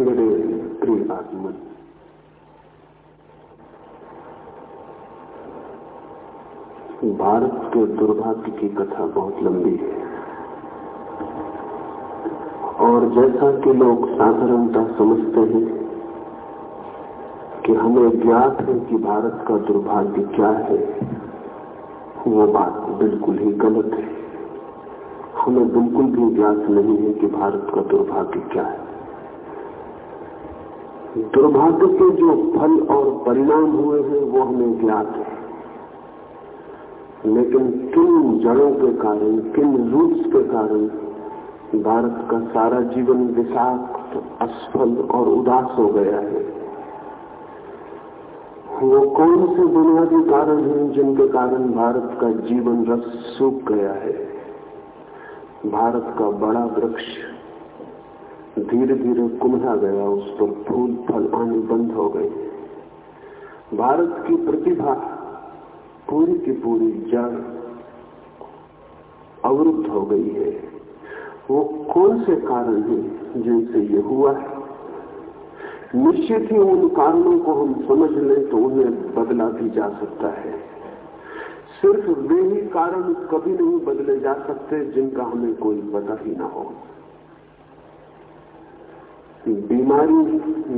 मेरे प्रिय आत्मन भारत के दुर्भाग्य की कथा बहुत लंबी है। और जैसा कि लोग साधारणता समझते हैं कि हमें ज्ञात है कि भारत का दुर्भाग्य क्या है, वो बात बिल्कुल ही गलत है। हमें बिल्कुल भी ज्ञात नहीं है कि भारत का दुर्भाग्य क्या है। दुर्भाग्य के जो फल और परिणाम हुए हैं, वो हमें ज्ञात है। लेकिन किन जड़ों के कारण, किन रूट्स के कारण भारत का सारा जीवन विषाक्त, असफल और उदास हो गया है? वो कौन से बुनियादी कारण हैं जिनके कारण भारत का जीवन रस सूख गया है? भारत का बड़ा वृक्ष धीरे धीरे कुमला गया, उस पर फूल फल आने बंद हो गए। भारत की प्रतिभा पूरी की पूरी जड़ अवरुद्ध हो गई है। वो कौन से कारण हैं जिनसे ये हुआ? है निश्चित ही उन कारणों को हम समझ लें तो उन्हें बदला भी जा सकता है। सिर्फ़ वे ही कारण कभी नहीं बदले जा सकते जिनका हमें कोई पता ही ना हो। बीमारी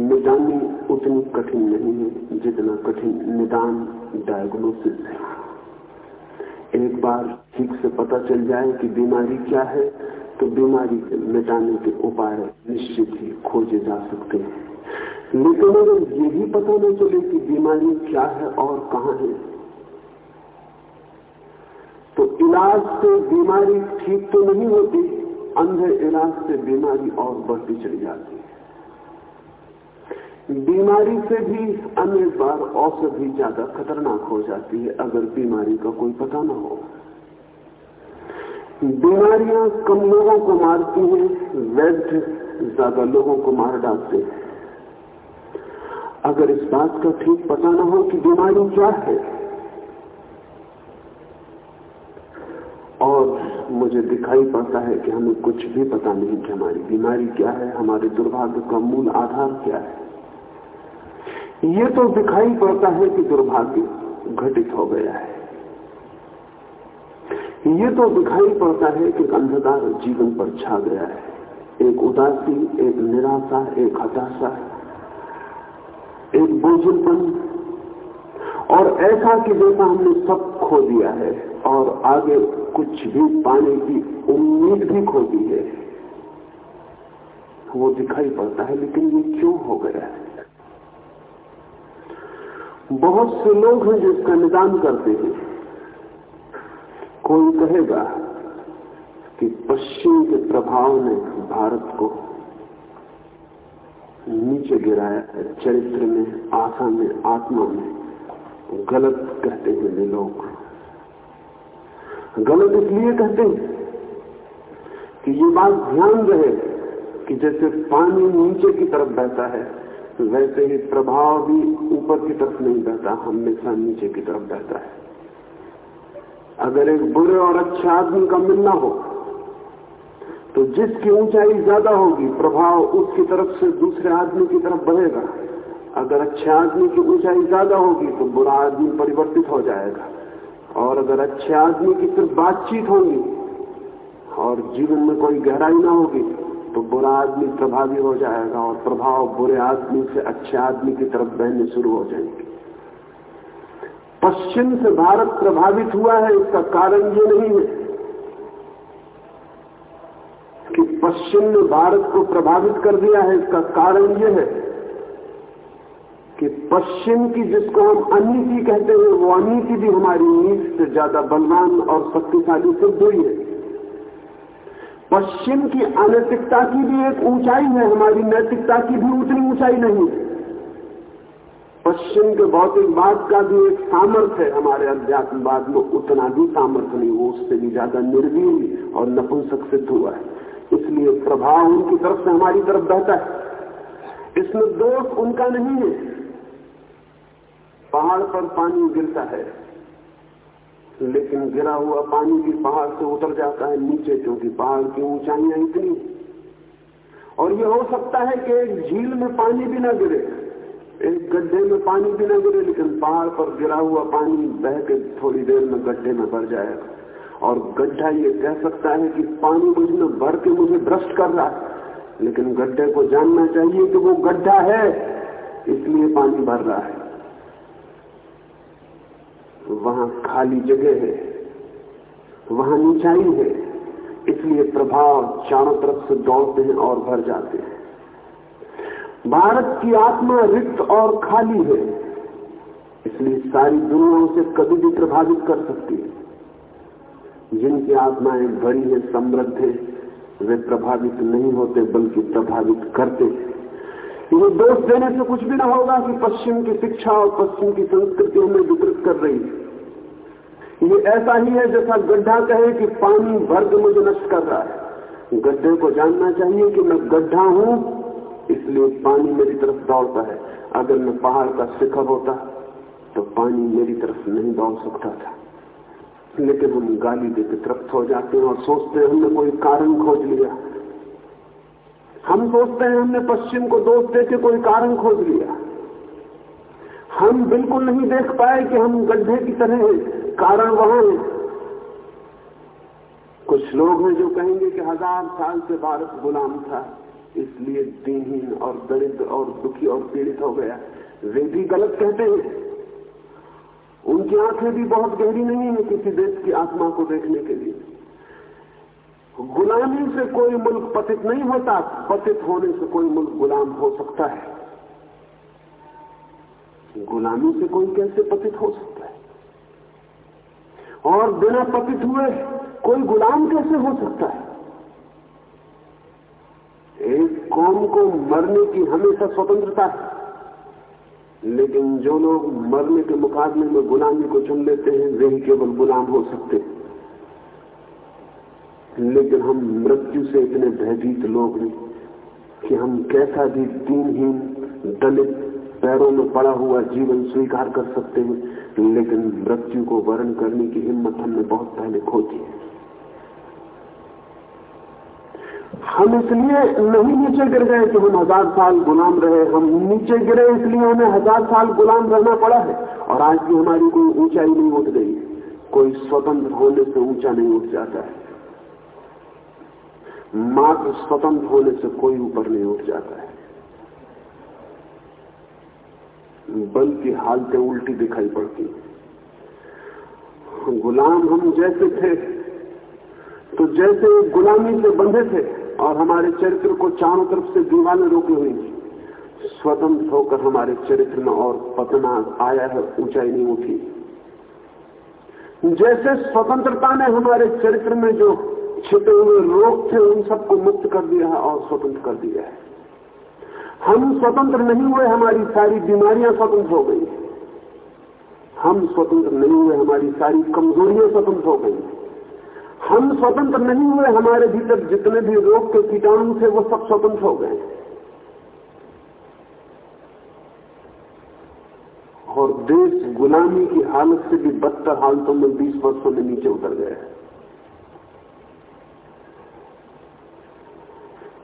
मिटानी उतनी कठिन नहीं है, जितना कठिन निदान डायग्नोसिस है। एक बार ठीक से पता चल जाए कि बीमारी क्या है तो बीमारी मिटाने के उपाय निश्चित ही खोजे जा सकते हैं। लेकिन अगर यही पता न चले कि बीमारी क्या है और कहाँ है तो इलाज से बीमारी ठीक तो नहीं होती, अंधे इलाज से बीमारी और बढ़ती चली जाती। बीमारी से भी अनेक बार औषधि ज़्यादा खतरनाक हो जाती है, अगर बीमारी का कोई पता न हो। बीमारियाँ कम लोगों को मारती हैं वैद्य ज़्यादा लोगों को मार डालते हैं। अगर इस बात का ठीक पता न हो कि बीमारी क्या है। और मुझे दिखाई पड़ता है कि हमें कुछ भी पता नहीं कि हमारी बीमारी क्या है, हमारे दुर्भाग्य का मूल आधार क्या है। ये तो दिखाई पड़ता है कि दुर्भाग्य घटित हो गया है। ये तो दिखाई पड़ता है कि अंधकार जीवन पर छा गया है। एक उदासी, एक निराशा, एक हताशा, एक बोझलपन, और ऐसा कि जैसा हमने सब खो दिया है, और आगे कुछ भी पाने की उम्मीद भी खो दी है। वो दिखाई पड़ता है, लेकिन ये क्यों हो गया है? बहुत से लोग हैं जो इसका निदान करते हैं। कोई कहेगा कि पश्चिम के प्रभाव ने भारत को नीचे गिराया, चरित्र में, आशा में, आत्मा में, गलत कहते हैं वे लोग। गलत इसलिए कहते हैं कि ये बात ध्यान रहे कि जैसे पानी नीचे की तरफ़ बहता है वैसे ही प्रभाव भी ऊपर की तरफ़ नहीं बहता हमेशा नीचे की तरफ़ बहता है। अगर एक बुरे और अच्छे आदमी का मिलना हो तो जिसकी ऊंचाई ज़्यादा होगी, प्रभाव उसकी तरफ़ से दूसरे आदमी की तरफ़ बढ़ेगा। अगर अच्छे आदमी की ऊंचाई ज़्यादा होगी तो बुरा आदमी परिवर्तित हो जाएगा। और अगर अच्छे आदमी की सिर्फ़ बातचीत होगी, और जीवन में कोई गहराई ना होगी तो बुरा आदमी प्रभावी हो जाएगा और प्रभाव बुरे आदमी से अच्छे आदमी की तरफ़ बहने शुरू हो जाएँगे। पश्चिम से भारत प्रभावित हुआ है, इसका कारण ये नहीं है कि पश्चिम ने भारत को प्रभावित कर दिया है, इसका कारण यह है कि पश्चिम की जिसको हम अनीति कहते हैं, वो अनिति भी हमारी नीति से ज़्यादा बलवान और शक्तिशाली सिद्ध हुई है। पश्चिम की अनैतिकता की भी एक ऊंचाई है, हमारी नैतिकता की भी उतनी ऊंचाई नहीं। पश्चिम के भौतिकवाद का भी एक सामर्थ्य है, हमारे अध्यात्मवाद में उतना भी सामर्थ्य नहीं, वो उससे भी ज़्यादा निर्वीर और नपुंसक सिद्ध हुआ है। इसलिए प्रभाव उनकी तरफ़ से हमारी तरफ़ बहता है। इसमें दोष उनका नहीं है। पहाड़ पर पानी गिरता है लेकिन गिरा हुआ पानी भी पहाड़ से उतर जाता है नीचे, क्योंकि पहाड़ की ऊंचाइयाँ इतनी और ये हो सकता है कि एक झील में पानी भी ना गिरे। एक गड्ढे में पानी भी ना गिरे, लेकिन पहाड़ पर गिरा हुआ पानी बह के थोड़ी देर में गड्ढे में भर जाएगा। और गड्ढा ये कह सकता है कि पानी मुझमें भर के मुझे भ्रष्ट कर रहा है। लेकिन गड्ढे को जानना चाहिए कि वो गड्ढा है, इसलिए पानी भर रहा है। वहाँ खाली जगह है, वहाँ ऊंचाई है, इसलिए प्रभाव चारों तरफ़ से दौड़ते हैं और भर जाते हैं। भारत की आत्मा रिक्त और खाली है, इसलिए सारी दुनिया उसे कभी भी प्रभावित कर सकती है। जिनकी आत्माएँ बड़ी है, समृद्ध है, वे प्रभावित नहीं होते, बल्कि प्रभावित करते हैं। ये दोष देने से कुछ भी ना होगा कि पश्चिम की शिक्षा और पश्चिम की संस्कृति हमें विकृत कर रही है। ये ऐसा ही है जैसा गड्ढा कहे कि पानी के मुझे नष्ट कर रहा है। गड्ढे को जानना चाहिए कि मैं गड्ढा हूँ, इसलिए पानी मेरी तरफ़ दौड़ता है। अगर मैं पहाड़ का शिखर होता तो पानी मेरी तरफ़ नहीं दौड़ सकता था। लेकिन हम गाली देकर तृप्त हो जाते हैं और सोचते हैं, हमने कोई कारण खोज लिया। हम सोचते हैं, हमने पश्चिम को दोष देकर कोई कारण खोज लिया। हम बिल्कुल नहीं देख पाए कि हम गड्ढे की तरह हैं। कारण वहाँ है। कुछ लोग हैं जो कहेंगे कि हज़ार साल से भारत गुलाम था, इसलिए दीनहीन और दरिद्र और दुखी और पीड़ित हो गया। वे भी गलत कहते हैं। उनकी आँखें भी बहुत गहरी नहीं है किसी देश की आत्मा को देखने के लिए। गुलामी से कोई मुल्क पतित नहीं होता, पतित होने से कोई मुल्क गुलाम हो सकता है। गुलामी से कोई कैसे पतित हो सकता है? और बिना पतित हुए कोई गुलाम कैसे हो सकता है? एक कौम को मरने की हमेशा स्वतंत्रता है। लेकिन जो लोग मरने के मुकाबले में गुलामी को चुन लेते हैं, वे ही केवल गुलाम हो सकते हैं। लेकिन हम मृत्यु से इतने भयभीत लोग हैं कि हम कैसा भी दीनहीन, दलित पैरों में पड़ा हुआ जीवन स्वीकार कर सकते हैं, लेकिन मृत्यु को वर्ण करने की हिम्मत हमने बहुत पहले खो दी हम इसलिए नहीं नीचे गिर गए कि हम हज़ार साल गुलाम रहे, हम नीचे गिरे इसलिए हमें हज़ार साल गुलाम रहना पड़ा है, और आज भी हमारी कोई ऊंचाई नहीं उठ गई। कोई स्वतंत्र होने से ऊँचा नहीं उठ जाता है। मात्र स्वतंत्र होने से कोई ऊपर नहीं उठ जाता है। बल्कि हालतें उल्टी दिखाई पड़ती। गुलाम हम जैसे थे तो जैसे गुलामी से बंधे थे और हमारे चरित्र को चारों तरफ़ से दीवारें रोकी हुई। थी स्वतंत्र होकर हमारे चरित्र में और पतना आया है, ऊंचाई नहीं उठी। जैसे स्वतंत्रता ने हमारे चरित्र में जो छिपे हुए रोग थे, उन सबको मुक्त कर दिया है और स्वतंत्र कर दिया है। हम स्वतंत्र नहीं हुए, हमारी सारी बीमारियाँ स्वतंत्र हो गई। हम स्वतंत्र नहीं हुए, हमारी सारी कमजोरियाँ स्वतंत्र हो गई। हम स्वतंत्र नहीं हुए, हमारे भीतर जितने भी रोग के कीटाणु थे, वो सब स्वतंत्र हो गए। और देश गुलामी की हालत से भी बदतर हालतों में बीस वर्षों में नीचे उतर गया है।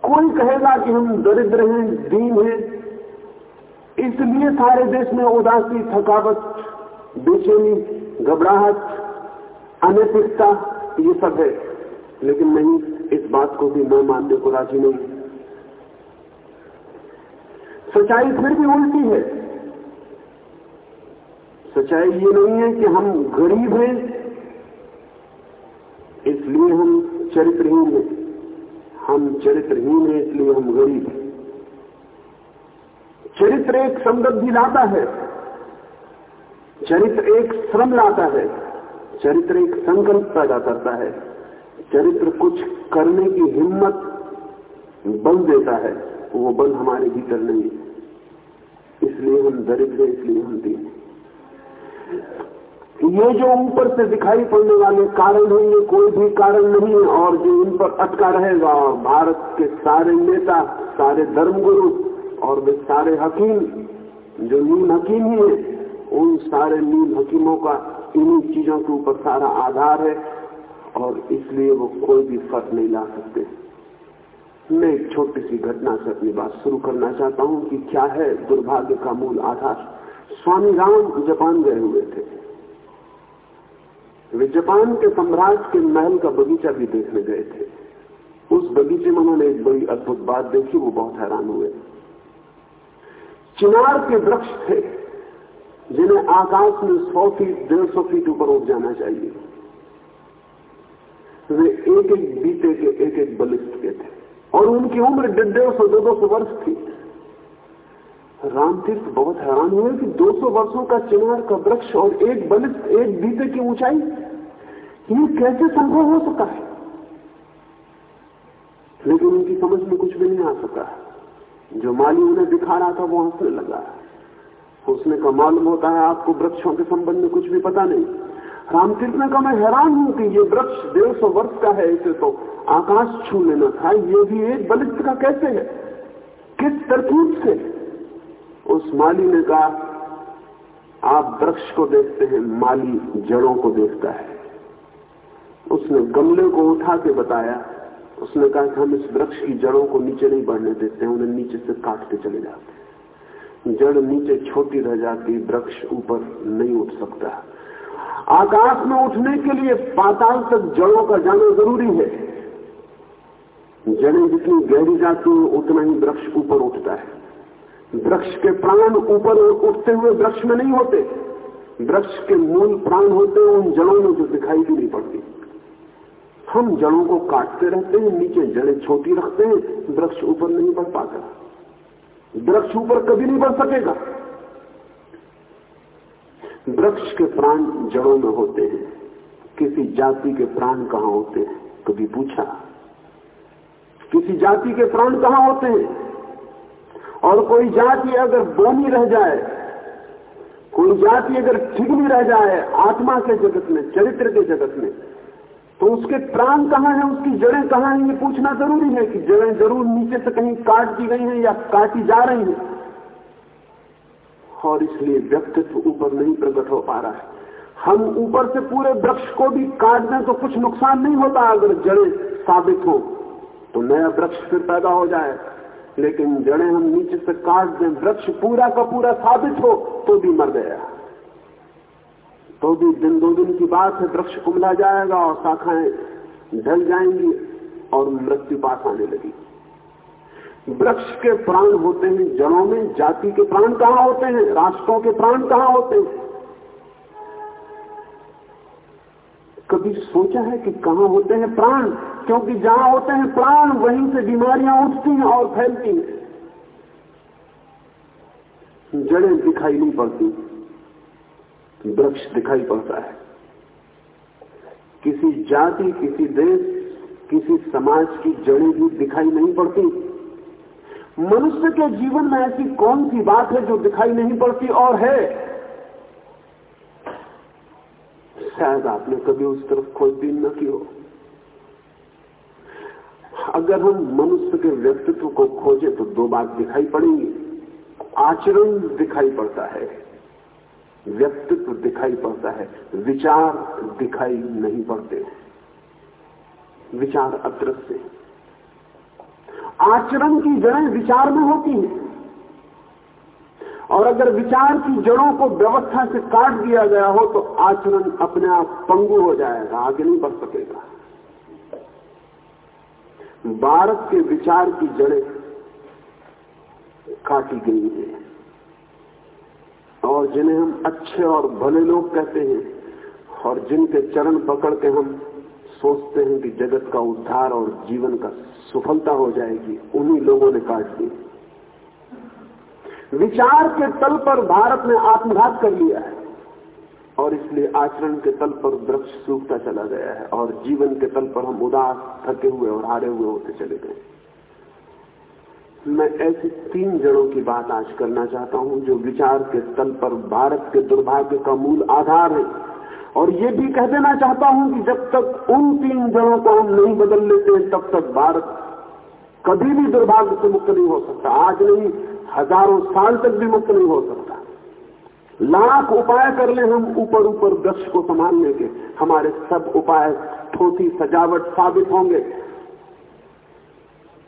कोई कहेगा कि हम दरिद्र हैं, दीन हैं? इसलिए सारे देश में उदासी, थकावट, बेचैनी, घबराहट, अनैतिकता, ये सब है। लेकिन नहीं, इस बात को भी मैं मानने को राज़ी नहीं। सच्चाई फिर भी उल्टी है। सच्चाई ये नहीं है कि हम गरीब हैं, इसलिए हम चरित्रहीन हैं। हम चरित्रहीन हैं इसलिए हम गरीब हैं। चरित्र एक समृद्धि लाता है। चरित्र एक श्रम लाता है। चरित्र एक संकल्प पैदा करता है। चरित्र कुछ करने की हिम्मत बल देता है। वो बल हमारे भीतर नहीं इसलिए हम दरिद्र इसलिए हम दीन ये जो ऊपर से दिखाई पड़ने वाले कारण है, ये कोई भी कारण नहीं है। और जो इन पर अटका रहेगा और भारत के सारे नेता, सारे धर्मगुरु और वे सारे हकीम, जो नीम हकीम ही है, उन सारे नीम हकीमों का इन्हीं चीज़ों के ऊपर सारा आधार है और इसलिए वो कोई भी फ़र्क नहीं ला सकते। मैं एक छोटी सी घटना से अपनी बात शुरू करना चाहता हूँ कि क्या है दुर्भाग्य का मूल आधार। स्वामी राम जापान गए हुए थे। वे जापान के सम्राट के महल का बगीचा भी देखने गए थे। उस बगीचे में उन्होंने एक बड़ी अद्भुत बात देखी, वो बहुत हैरान हुए। चिनार के वृक्ष थे, जिन्हें आकाश में सौ फीट, डेढ़ सौ फीट ऊपर उठ जाना चाहिए। वे एक एक बीते के एक एक बलिष्ठ के थे, और उनकी उम्र डेढ़ सौ, दो दो सौ वर्ष थी। रामतीर्थ बहुत हैरान हुए कि 200 वर्षों का चिनार, का वृक्ष और एक बलिष्ठ एक बीते की ऊंचाई। ये कैसे संभव हो सका है? लेकिन उनकी समझ में कुछ भी नहीं आ सका। जो माली उन्हें दिखा रहा था, वो हंसने लगा। उसने कहा, मालूम होता है आपको वृक्षों के संबंध में कुछ भी पता नहीं। रामतीर्थ ने कहा, मैं हैरान हूँ कि ये वृक्ष डेढ़ सौ वर्ष का है, इसे तो आकाश छू लेना था। ये भी एक बलिष्ठ का कैसे है? किस तरकीब से? उस माली ने कहा, आप वृक्ष को देखते हैं, माली जड़ों को देखता है। उसने गमले को उठा के बताया। उसने कहा कि हम इस वृक्ष की जड़ों को नीचे नहीं बढ़ने देते हैं उन्हें नीचे से काट के चले जाते हैं। जड़ नीचे छोटी रह जाती, वृक्ष ऊपर नहीं उठ सकता। आकाश में उठने के लिए पाताल तक जड़ों का जाना ज़रूरी है। जड़ें जितनी गहरी जाती हैं, उतना ही वृक्ष ऊपर उठता है। वृक्ष के प्राण ऊपर उठते हुए वृक्ष में नहीं होते। वृक्ष के मूल प्राण होते हैं, उन जड़ों में जो दिखाई भी नहीं पड़ती। हम जड़ों को काटते रहते हैं, नीचे जड़ें छोटी रखते हैं, वृक्ष ऊपर नहीं बढ़ पाता। वृक्ष ऊपर कभी नहीं बढ़ सकेगा। वृक्ष के प्राण जड़ों में होते हैं। किसी जाति के प्राण कहाँ होते हैं? कभी पूछा। किसी जाति के प्राण कहाँ होते हैं? और कोई जाति अगर बोनी रह जाए, कोई जाति अगर ठिगनी रह जाए आत्मा के जगत में, चरित्र के जगत में तो उसके प्राण कहाँ है, उसकी जड़ें कहाँ हैं, ये पूछना ज़रूरी है कि जड़ें ज़रूर नीचे से कहीं काट दी गई हैं या काटी जा रही हैं। और इसलिए व्यक्तित्व ऊपर नहीं प्रकट हो पा रहा है। हम ऊपर से पूरे वृक्ष को भी काट दें तो कुछ नुकसान नहीं होता अगर जड़ें साबित हो तो नया वृक्ष फिर पैदा हो जाए। लेकिन जड़ें हम नीचे से काट दें, वृक्ष पूरा का पूरा साबित हो तो भी मर गया। तो भी दिन दो दिन की बात है, वृक्ष कुमला जाएगा और शाखाएँ ढल जाएँगी और मृत्यु पास आने लगी। वृक्ष के प्राण होते हैं, जड़ों में जाति के प्राण कहाँ होते हैं, राष्ट्रों के प्राण कहाँ होते हैं? कभी सोचा है कि कहाँ होते हैं प्राण? क्योंकि जहाँ होते हैं प्राण, वहीं से बीमारियाँ उठती हैं और फैलती हैं। जड़ें दिखाई नहीं पड़ती, वृक्ष दिखाई पड़ता है। किसी जाति, किसी देश, किसी समाज की जड़ें भी दिखाई नहीं पड़ती। मनुष्य के जीवन में ऐसी कौन सी बात है जो दिखाई नहीं पड़ती और है? शायद आपने कभी उस तरफ़ खोजबीन न की हो। अगर हम मनुष्य के व्यक्तित्व को खोजे तो दो बात दिखाई पड़ेंगी। आचरण दिखाई पड़ता है, व्यक्तित्व दिखाई पड़ता है, विचार दिखाई नहीं पड़ते। विचार अदृश्य। आचरण की जड़ें विचार में होती हैं। और अगर विचार की जड़ों को व्यवस्था से काट दिया गया हो तो आचरण अपने आप पंगु हो जाएगा, आगे नहीं बढ़ सकेगा। भारत के विचार की जड़ें काटी गई है, और जिन्हें हम अच्छे और भले लोग कहते हैं, और जिनके चरण पकड़ के हम सोचते हैं कि जगत का उद्धार और जीवन का सफलता हो जाएगी, उन्हीं लोगों ने काट दी। विचार के तल पर भारत ने आत्मघात कर लिया है। और इसलिए आचरण के तल पर वृक्ष सूखता चला गया है और जीवन के तल पर हम उदास, थके हुए और हारे हुए होते चले गए। मैं ऐसी तीन जड़ों की बात आज करना चाहता हूँ, जो विचार के तल पर भारत के दुर्भाग्य का मूल आधार है। और ये भी कह देना चाहता हूँ कि जब तक उन तीन जड़ों को हम नहीं बदल लेते तब तक भारत कभी भी दुर्भाग्य से मुक्त नहीं हो सकता। आज नहीं हज़ारों साल तक भी मुक्त नहीं हो सकता। लाख उपाय कर ले हम ऊपर ऊपर वृक्ष को संभालने के। हमारे सब उपाय ठोसी सजावट साबित होंगे।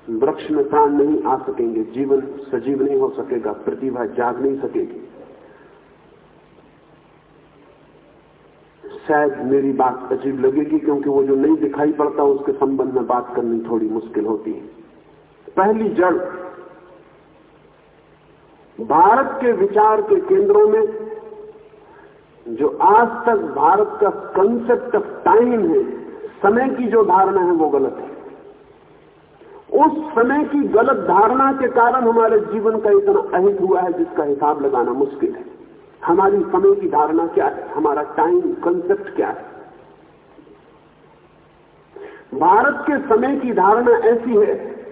वृक्ष में प्राण नहीं आ सकेंगे, जीवन सजीव नहीं हो सकेगा, प्रतिभा जाग नहीं सकेगी। शायद मेरी बात अजीब लगेगी क्योंकि वो जो नहीं दिखाई पड़ता उसके संबंध में बात करनी थोड़ी मुश्किल होती है। पहली जड़ भारत के विचार के केंद्रों में, जो आज तक भारत का कंसेप्ट ऑफ़ टाइम है, समय की जो धारणा है, वो गलत है। उस समय की गलत धारणा के कारण हमारे जीवन का इतना अहित हुआ है, जिसका हिसाब लगाना मुश्किल है। हमारी समय की धारणा क्या है? हमारा टाइम कंसेप्ट क्या है? भारत के समय की धारणा ऐसी है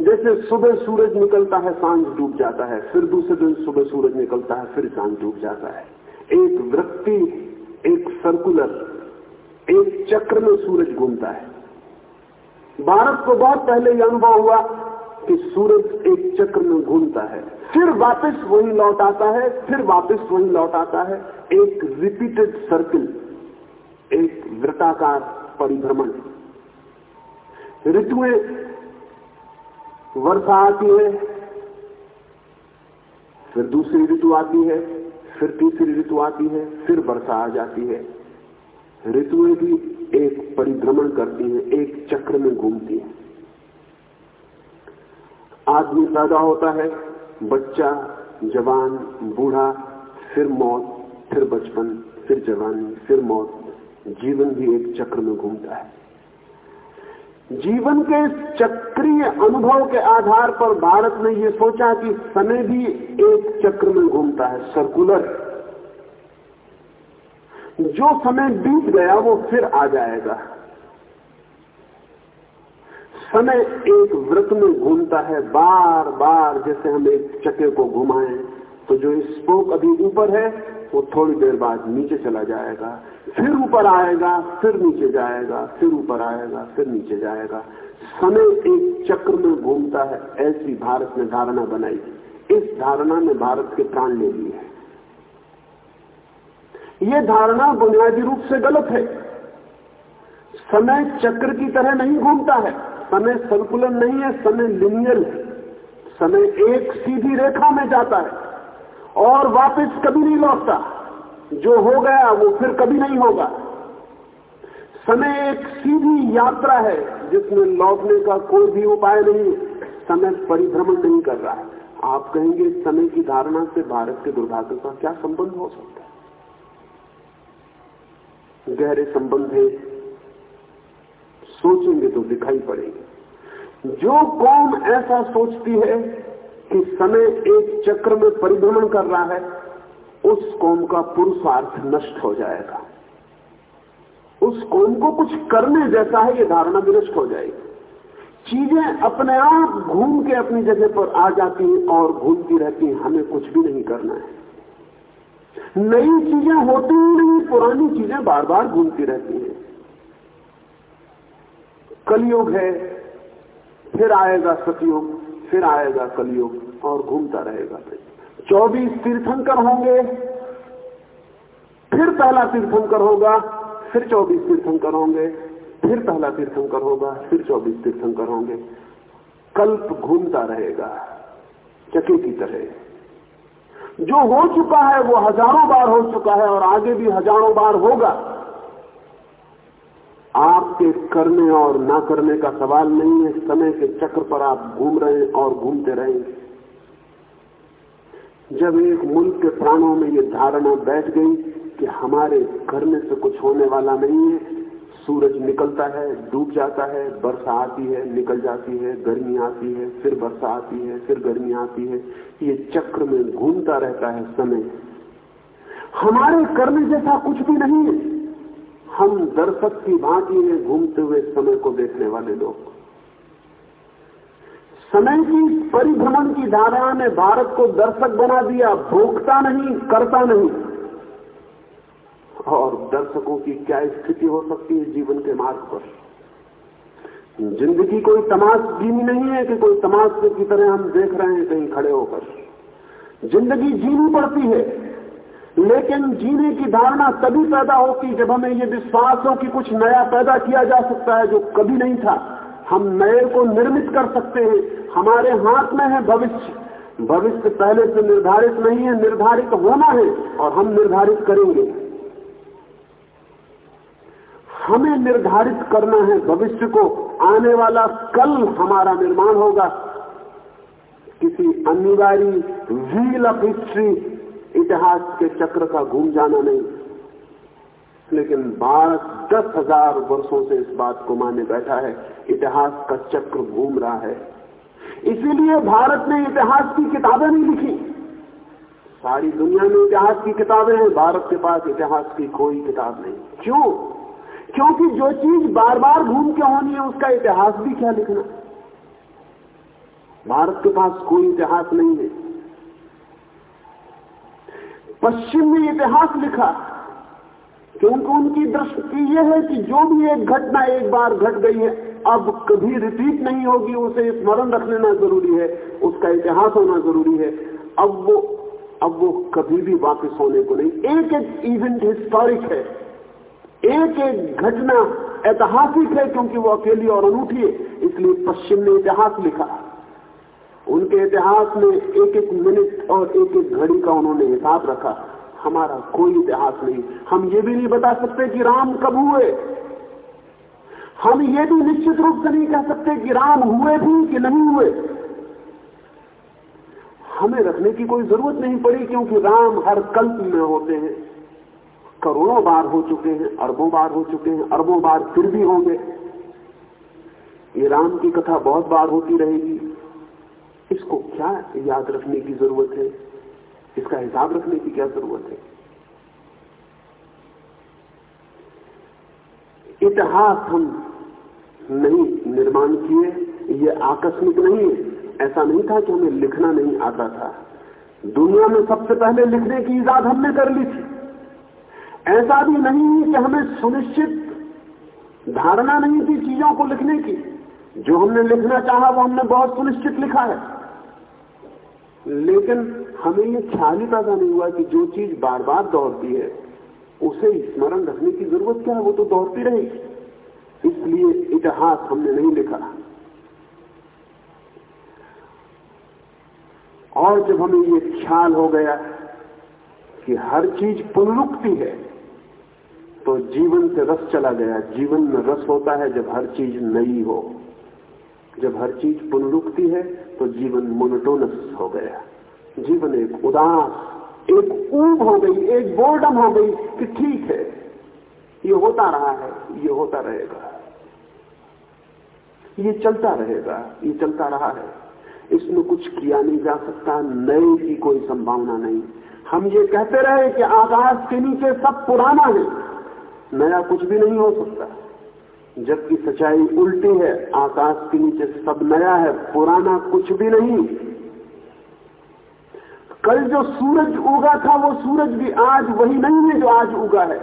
जैसे सुबह सूरज निकलता है, साँझ डूब जाता है, फिर दूसरे दिन सुबह सूरज निकलता है, फिर साँझ डूब जाता है। एक वृत्ति, एक सर्कुलर एक चक्र में सूरज घूमता है। भारत को बहुत पहले यह अनुभव हुआ कि सूरज एक चक्र में घूमता है, फिर वापस वही लौट आता है, फिर वापस वही लौट आता है। एक रिपीटेड सर्किल एक वृताकार परिभ्रमण। ऋतुएँ वर्षा आती है, फिर दूसरी ऋतु आती है, फिर तीसरी ऋतु आती है, फिर वर्षा आ जाती है। ऋतुएँ भी एक परिभ्रमण करती हैं, एक चक्र में घूमती हैं। आदमी पैदा होता है, बच्चा, जवान, बूढ़ा, फिर मौत, फिर बचपन, फिर जवानी, फिर मौत। जीवन भी एक चक्र में घूमता है। जीवन के चक्रीय अनुभव के आधार पर भारत ने यह सोचा कि समय भी एक चक्र में घूमता है सर्कुलर जो समय बीत गया, वो फिर आ जाएगा। समय एक व्रत में घूमता है बार बार जैसे हम एक चक्के को घुमाएँ तो जो स्पोक अभी ऊपर है वो थोड़ी देर बाद नीचे चला जाएगा, फिर ऊपर आएगा, फिर नीचे जाएगा, फिर ऊपर आएगा, फिर नीचे जाएगा। समय एक चक्र में घूमता है, ऐसी भारत ने धारणा बनाई। इस धारणा ने भारत के प्राण ले लिए है। ये धारणा बुनियादी रूप से गलत है। समय चक्र की तरह नहीं घूमता है। समय सर्कुलर नहीं है, समय लिनियल है। समय एक सीधी रेखा में जाता है। और वापस कभी नहीं लौटता। जो हो गया, वो फिर कभी नहीं होगा। समय एक सीधी यात्रा है, जिसमें लौटने का कोई भी उपाय नहीं समय परिभ्रमण नहीं कर रहा है। आप कहेंगे, समय की धारणा से भारत के दुर्भाग्य का क्या संबंध हो सकता है? गहरे संबंध है, सोचेंगे तो दिखाई पड़ेगी। जो कौम ऐसा सोचती है कि समय एक चक्र में परिभ्रमण कर रहा है, उस कौम का पुरुषार्थ नष्ट हो जाएगा। उस कौम को कुछ करने जैसा है, ये धारणा विनष्ट हो जाएगी। चीज़ें अपने आप घूम के अपनी जगह पर आ जाती हैं और घूमती रहती हैं, हमें कुछ भी नहीं करना है। नई चीज़ें होती ही नहीं, पुरानी चीज़ें बार बार घूमती रहती हैं। कलयुग है, फिर आएगा सतयुग फिर आएगा कलयुग और घूमता रहेगा चौबीस तीर्थंकर होंगे, फिर पहला तीर्थंकर होगा, फिर चौबीस तीर्थंकर होंगे, फिर पहला तीर्थंकर होगा, फिर चौबीस तीर्थंकर होंगे। कल्प घूमता रहेगा, चके की तरह। जो हो चुका है वो हज़ारों बार हो चुका है और आगे भी हज़ारों बार होगा। आपके करने और ना करने का सवाल नहीं है। समय के चक्र पर आप घूम रहे हैं और घूमते रहेंगे। जब एक मुल्क के प्राणों में ये धारणा बैठ गई कि हमारे करने से कुछ होने वाला नहीं है, सूरज निकलता है, डूब जाता है, वर्षा आती है, निकल जाती है, गर्मी आती है, फिर वर्षा आती है, फिर गर्मी आती है। ये चक्र में घूमता रहता है समय। हमारे करने जैसा कुछ भी नहीं है। हम दर्शक की भांति में घूमते हुए समय को देखने वाले लोग। समय की परिभ्रमण की धारणा ने भारत को दर्शक बना दिया, भोगता नहीं, करता नहीं। और दर्शकों की क्या स्थिति हो सकती है जीवन के मार्ग पर? ज़िंदगी कोई तमाशबीनी नहीं है कि कोई तमाशे की तरह हम देख रहे हैं कहीं खड़े होकर। ज़िंदगी जीनी पड़ती है। लेकिन जीने की धारणा तभी पैदा होती जब हमें ये विश्वास हो कि कुछ नया पैदा किया जा सकता है जो कभी नहीं था। हम नए को निर्मित कर सकते हैं। हमारे हाथ में है भविष्य। भविष्य पहले से निर्धारित नहीं है, निर्धारित होना है और हम निर्धारित करेंगे। हमें निर्धारित करना है भविष्य को। आने वाला कल हमारा निर्माण होगा। किसी अनिवार्य व्हील ऑफ़ हिस्ट्री इतिहास के चक्र का घूम जाना नहीं। लेकिन भारत दस हज़ार वर्षों से इस बात को माने बैठा है, इतिहास का चक्र घूम रहा है। इसीलिए भारत ने इतिहास की किताबें नहीं लिखी। सारी दुनिया में इतिहास की किताबें हैं, भारत के पास इतिहास की कोई किताब नहीं। क्यों? क्योंकि जो चीज़ बार बार घूम के होनी है, उसका इतिहास भी क्या लिखना? भारत के पास कोई इतिहास नहीं है। पश्चिम ने इतिहास लिखा। क्योंकि उनकी दृष्टि यह है कि जो भी एक घटना एक बार घट गई है, अब कभी रिपीट नहीं होगी, उसे स्मरण रख लेना ज़रूरी है, उसका इतिहास होना ज़रूरी है। अब वो अब वो कभी भी वापस होने को नहीं। एक एक इवेंट हिस्टोरिक है। एक एक घटना ऐतिहासिक है, क्योंकि वो अकेली और अनूठी है। इसलिए पश्चिम ने इतिहास लिखा। उनके इतिहास में एक एक मिनट और एक एक घड़ी का उन्होंने हिसाब रखा। हमारा कोई इतिहास नहीं। हम ये भी नहीं बता सकते कि राम कब हुए। हम ये भी निश्चित रूप से नहीं कह सकते कि राम हुए भी कि नहीं हुए। हमें रखने की कोई ज़रूरत नहीं पड़ी क्योंकि राम हर कल्प में होते हैं। करोड़ों बार हो चुके हैं, अरबों बार हो चुके हैं, अरबों बार फिर भी होंगे। ये राम की कथा बहुत बार होती रहेगी। इसको क्या याद रखने की ज़रूरत है? इसका हिसाब रखने की क्या ज़रूरत है? इतिहास हम नहीं निर्माण किए, ये आकस्मिक नहीं है। ऐसा नहीं था कि हमें लिखना नहीं आता था। दुनिया में सबसे पहले लिखने की इजाद हमने कर ली थी। ऐसा भी नहीं कि हमें सुनिश्चित धारणा नहीं थी चीज़ों को लिखने की। जो हमने लिखना चाहा, वो हमने बहुत सुनिश्चित लिखा है। लेकिन हमें ये ख्याल ही पैदा नहीं हुआ कि जो चीज़ बार बार दौड़ती है, उसे स्मरण रखने की ज़रूरत क्या है? वो तो दौड़ती रहेगी। इसलिए इतिहास हमने नहीं लिखा। और जब हमें ये ख्याल हो गया कि हर चीज़ पुनरुक्ति है तो जीवन से रस चला गया। जीवन में रस होता है जब हर चीज़ नई हो। जब हर चीज़ पुनरुक्ति है तो जीवन मोनोटोनस हो गया। जीवन एक उदास, एक ऊब हो गई, एक बोर्डम हो गई कि ठीक है, ये होता रहा है, ये होता रहेगा। ये चलता रहेगा, ये चलता रहा है। इसमें कुछ किया नहीं जा सकता, नए की कोई संभावना नहीं। हम ये कहते रहे कि आकाश के नीचे सब पुराना है, नया कुछ भी नहीं हो सकता। जबकि सच्चाई उल्टी है, आकाश के नीचे सब नया है, पुराना कुछ भी नहीं। कल जो सूरज उगा था, वो सूरज भी आज वही नहीं है जो आज उगा है।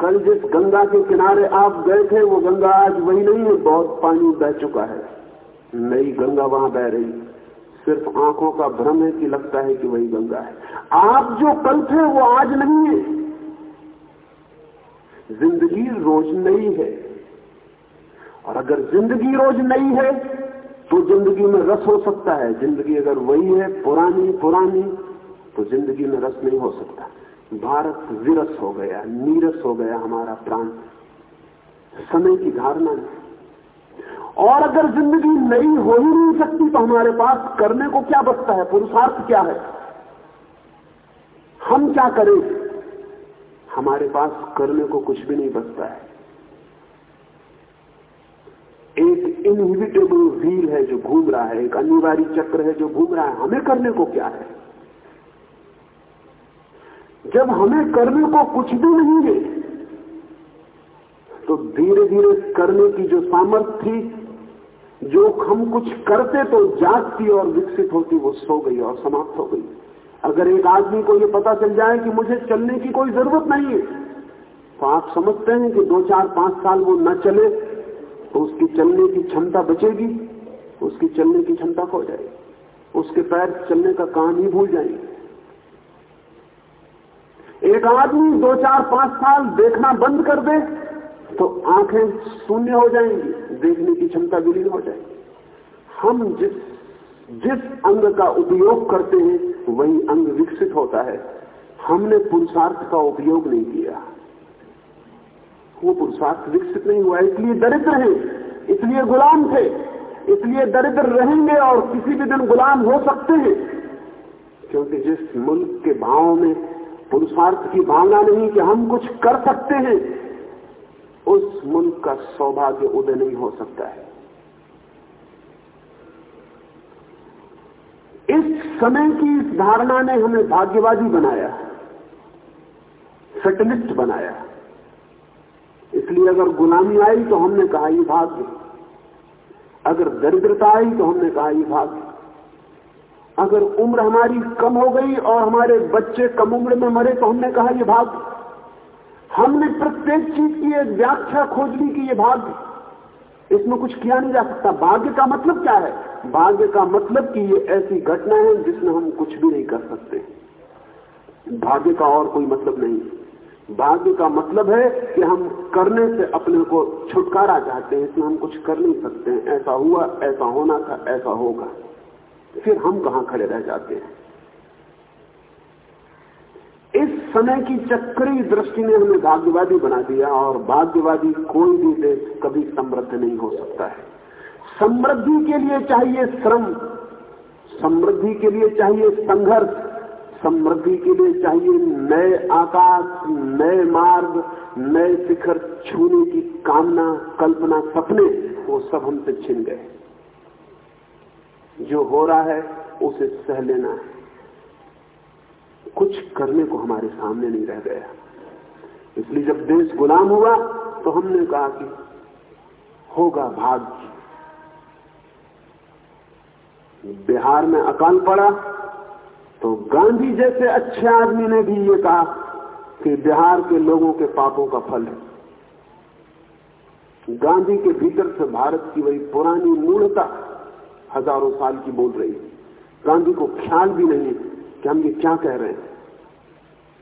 कल जिस गंगा के किनारे आप गए थे, वो गंगा आज वही नहीं है, बहुत पानी बह चुका है। नई गंगा वहाँ बह रही। सिर्फ़ आँखों का भ्रम है कि लगता है कि वही गंगा है। आप जो कल थे, वो आज नहीं है। ज़िंदगी रोज नई है। और अगर ज़िंदगी रोज नई है तो ज़िंदगी में रस हो सकता है। ज़िंदगी अगर वही है, पुरानी पुरानी तो ज़िंदगी में रस नहीं हो सकता। भारत विरस हो गया, नीरस हो गया हमारा प्राण। समय की धारणा नहीं और अगर ज़िंदगी नई हो ही नहीं सकती तो हमारे पास करने को क्या बचता है? पुरुषार्थ क्या है? हम क्या करें? हमारे पास करने को कुछ भी नहीं बचता है। एक इनहिबिटेबल व्हील है जो घूम रहा है, एक अनिवार्य चक्र है जो घूम रहा है। हमें करने को क्या है? जब हमें करने को कुछ भी नहीं है तो धीरे धीरे करने की जो सामर्थ्य थी, जो हम कुछ करते तो जागती और विकसित होती, वो सो गई और समाप्त हो गई। अगर एक आदमी को यह पता चल जाए कि मुझे चलने की कोई ज़रूरत नहीं है तो आप समझते हैं कि दो चार पाँच साल वो न चले तो उसकी चलने की क्षमता बचेगी, उसकी चलने की क्षमता खो जाएगी, उसके पैर चलने का काम ही भूल जाएँगे। एक आदमी दो चार पाँच साल देखना बंद कर दे तो आँखें शून्य हो जाएँगी, देखने की क्षमता विलीन हो जाएगी। हम जिस जिस अंग का उपयोग करते हैं वही अंग विकसित होता है। हमने पुरुषार्थ का उपयोग नहीं किया। वो पुरुषार्थ विकसित नहीं हुआ, इसलिए दरिद्र है, इसलिए गुलाम थे, इसलिए दरिद्र रहेंगे और किसी भी दिन गुलाम हो सकते हैं। क्योंकि जिस मुल्क के भाव में पुरुषार्थ की भावना नहीं कि हम कुछ कर सकते हैं, उस मुल्क का सौभाग्य उदय नहीं हो सकता है। इस समय की इस धारणा ने हमें भाग्यवादी बनाया फेटलिस्ट बनाया इसलिए अगर गुलामी आई तो हमने कहा ये भाग्य, अगर दरिद्रता आई तो हमने कहा ये भाग्य। अगर उम्र हमारी कम हो गई और हमारे बच्चे कम उम्र में मरे तो हमने कहा ये भाग्य। हमने प्रत्येक चीज़ की एक व्याख्या खोज ली कि ये भाग्य। इसमें कुछ किया नहीं जा सकता। भाग्य का मतलब क्या है? भाग्य का मतलब कि ये ऐसी घटना है जिसमें हम कुछ भी नहीं कर सकते। भाग्य का और कोई मतलब नहीं। भाग्य का मतलब है कि हम करने से अपने को छुटकारा चाहते हैं, इसमें हम कुछ कर नहीं सकते हैं। ऐसा हुआ, ऐसा होना था, ऐसा होगा। फिर हम कहा खड़े रह जाते हैं? इस समय की चक्री दृष्टि ने हमें भाग्यवादी बना दिया और भाग्यवादी कोई भी देश कभी समृद्ध नहीं हो सकता है। समृद्धि के लिए चाहिए श्रम, समृद्धि के लिए चाहिए संघर्ष, समृद्धि के लिए चाहिए नए आकाश, नए मार्ग, नए शिखर छूने की कामना, कल्पना, सपने, वो सब हमसे छिन गए। जो हो रहा है, उसे सह लेना है। कुछ करने को हमारे सामने नहीं रह गया। इसलिए जब देश गुलाम हुआ तो हमने कहा कि होगा भाग्य। बिहार में अकाल पड़ा तो गांधी जैसे अच्छे आदमी ने भी ये कहा कि बिहार के लोगों के पापों का फल है। गांधी के भीतर से भारत की वही पुरानी मूलता हज़ारों साल की बोल रही गांधी को ख्याल भी नहीं कि हम ये क्या कह रहे हैं।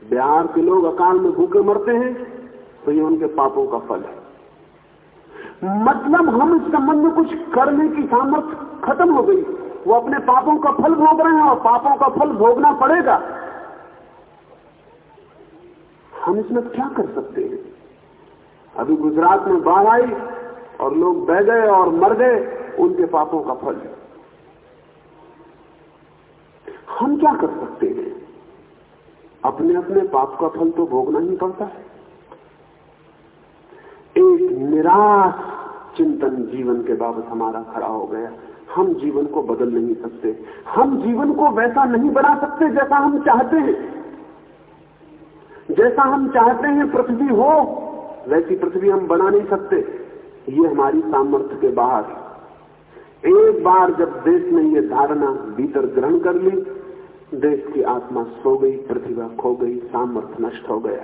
बिहार के लोग अकाल में भूखे मरते हैं तो ये उनके पापों का फल है। मतलब हम इस संबंध में कुछ करने की सामर्थ्य खत्म हो गई। वो अपने पापों का फल भोग रहे हैं और पापों का फल भोगना पड़ेगा। हम इसमें क्या कर सकते हैं? अभी गुजरात में बाढ़ आई और लोग बह गए और मर गए, उनके पापों का फल। हम क्या कर सकते हैं? अपने अपने पाप का फल तो भोगना ही पड़ता है। एक निराश चिंतन जीवन के बाबत हमारा खड़ा हो गया। हम जीवन को बदल नहीं सकते। हम जीवन को वैसा नहीं बना सकते जैसा हम चाहते हैं। जैसा हम चाहते हैं पृथ्वी हो, वैसी पृथ्वी हम बना नहीं सकते। ये हमारी सामर्थ्य के बाहर एक बार जब देश ने ये धारणा भीतर ग्रहण कर ली, देश की आत्मा सो गई प्रतिभा खो गई, सामर्थ्य नष्ट हो गया।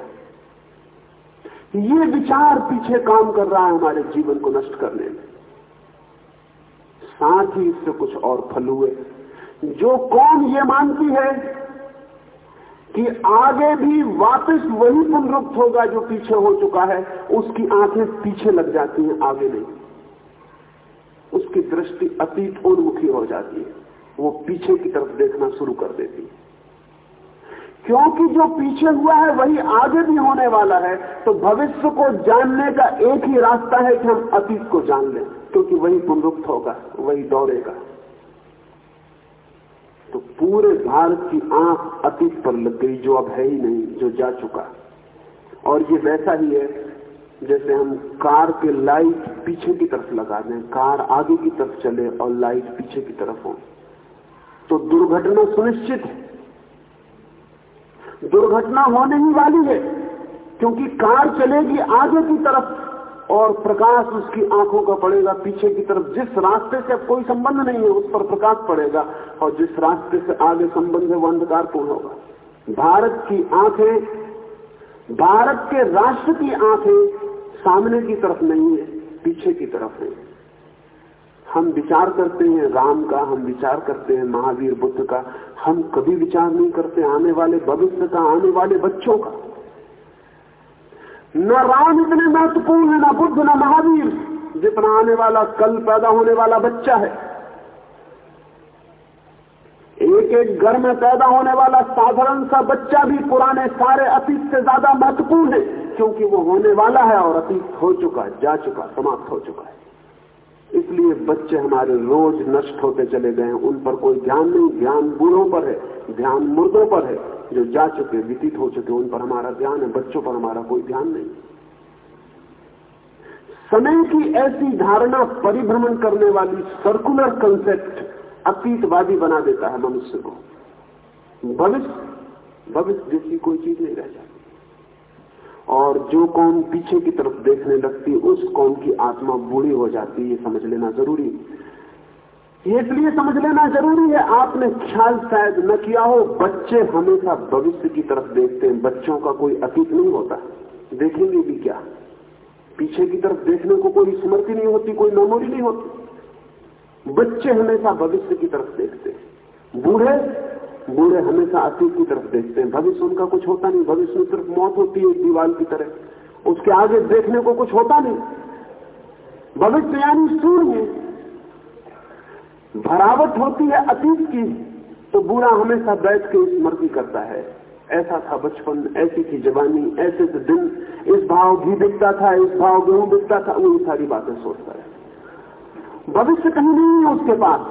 ये विचार पीछे काम कर रहा है हमारे जीवन को नष्ट करने में। साथ ही इससे कुछ और फल हुए। जो कौन ये मानती है कि आगे भी वापस वही पुनरुक्त होगा जो पीछे हो चुका है, उसकी आँखें पीछे लग जाती हैं, आगे नहीं। उसकी दृष्टि अतीत उन्मुखी हो जाती है। वो पीछे की तरफ़ देखना शुरू कर देती है। क्योंकि जो पीछे हुआ है, वही आगे भी होने वाला है तो भविष्य को जानने का एक ही रास्ता है कि हम अतीत को जान लें। क्योंकि वही पुनरुक्त होगा, वही दौड़ेगा। तो पूरे भारत की आँख अतीत पर लग गई, जो अब है ही नहीं, जो जा चुका। और ये वैसा ही है, जैसे हम कार के लाइट पीछे की तरफ़ लगा दें, कार आगे की तरफ़ चले और लाइट पीछे की तरफ़ हो। तो दुर्घटना सुनिश्चित है। दुर्घटना होने ही वाली है, क्योंकि कार चलेगी आगे की तरफ़। और प्रकाश उसकी आँखों का पड़ेगा पीछे की तरफ़। जिस रास्ते से कोई संबंध नहीं है, उस पर प्रकाश पड़ेगा और जिस रास्ते से आगे संबंध है, वो अंधकारपूर्ण होगा। भारत की आँखें, भारत के राष्ट्र की आँखें सामने की तरफ़ नहीं है, पीछे की तरफ़ है। हम विचार करते हैं, राम का हम विचार करते हैं, महावीर बुद्ध का। हम कभी विचार नहीं करते, आने वाले भविष्य का, आने वाले बच्चों का। न राम इतने महत्वपूर्ण है, ना बुद्ध, ना महावीर, जितना आने वाला कल पैदा होने वाला बच्चा है। एक एक घर में पैदा होने वाला साधारण सा बच्चा भी पुराने सारे अतीत से ज़्यादा महत्वपूर्ण है, क्योंकि वो होने वाला है और अतीत हो चुका जा चुका समाप्त हो चुका है। इसलिए बच्चे हमारे रोज नष्ट होते चले गए उन पर कोई ध्यान नहीं, ध्यान बूढ़ों पर है, ध्यान मुर्दों पर है, जो जा चुके, व्यतीत हो चुके, उन पर हमारा ध्यान है, बच्चों पर हमारा कोई ध्यान नहीं। समय की ऐसी धारणा परिभ्रमण करने वाली सर्कुलर कंसेप्ट अतीतवादी बना देता है मनुष्य को। भविष्य भविष्य जैसी कोई चीज़ नहीं रह जाती। और जो कौन पीछे की तरफ़ देखने लगती, उस कौन की आत्मा बूढ़ी हो जाती, ये समझ लेना ज़रूरी। ये इसलिए समझ लेना ज़रूरी है, आपने ख्याल शायद न किया हो, बच्चे हमेशा भविष्य की तरफ़ देखते हैं, बच्चों का कोई अतीत नहीं होता। देखेंगे भी क्या। पीछे की तरफ़ देखने को कोई स्मृति नहीं होती, कोई मेमोरी नहीं होती। बच्चे हमेशा भविष्य की तरफ़ देखते हैं। बूढ़े बूढ़े हमेशा अतीत की तरफ़ देखते हैं। भविष्य उनका कुछ होता नहीं। भविष्य में सिर्फ़ मौत होती है दीवार की तरह। उसके आगे देखने को कुछ होता नहीं। भविष्य यानी शून्य भरावट होती है अतीत की तो बूढ़ा हमेशा बैठ के स्मृति करता है। ऐसा था बचपन, ऐसी थी जवानी, ऐसे थे दिन। इस भाव घी बिकता था, इस भाव गेहूँ बिकता था वो सारी बातें सोचता है। भविष्य कहीं नहीं है उसके पास।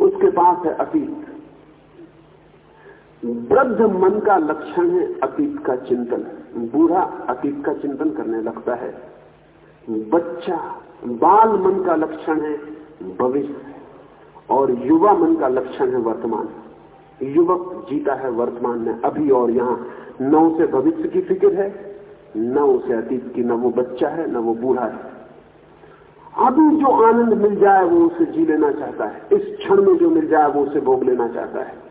उसके पास है अतीत। वृद्ध मन का लक्षण है अतीत का चिंतन। बूढ़ा अतीत का चिंतन करने लगता है। बच्चा, बाल मन का लक्षण है, भविष्य और युवा मन का लक्षण है वर्तमान। युवक जीता है वर्तमान में, अभी और यहाँ। न उसे भविष्य की फ़िक्र है, न उसे अतीत की। न वो बच्चा है, न वो बूढ़ा है। अभी जो आनंद मिल जाए वो उसे जी लेना चाहता है। इस क्षण में जो मिल जाए वो उसे भोग लेना चाहता है।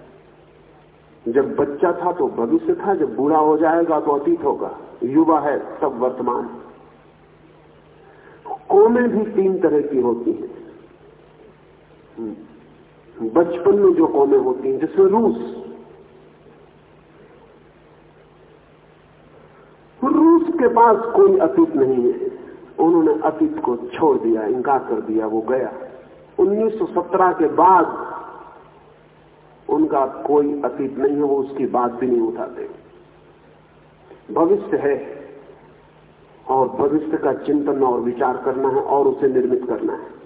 जब बच्चा था तो भविष्य था, जब बूढ़ा हो जाएगा तो अतीत होगा। युवा है तब वर्तमान। कौमें भी तीन तरह की होती हैं। बचपन में जो कौमें होती हैं जैसे रूस। रूस के पास कोई अतीत नहीं है। उन्होंने अतीत को छोड़ दिया इंकार कर दिया, वो गया। 1917 के बाद उनका कोई अतीत नहीं है, वो उसकी बात भी नहीं उठाते। भविष्य है और भविष्य का चिंतन और विचार करना है और उसे निर्मित करना है।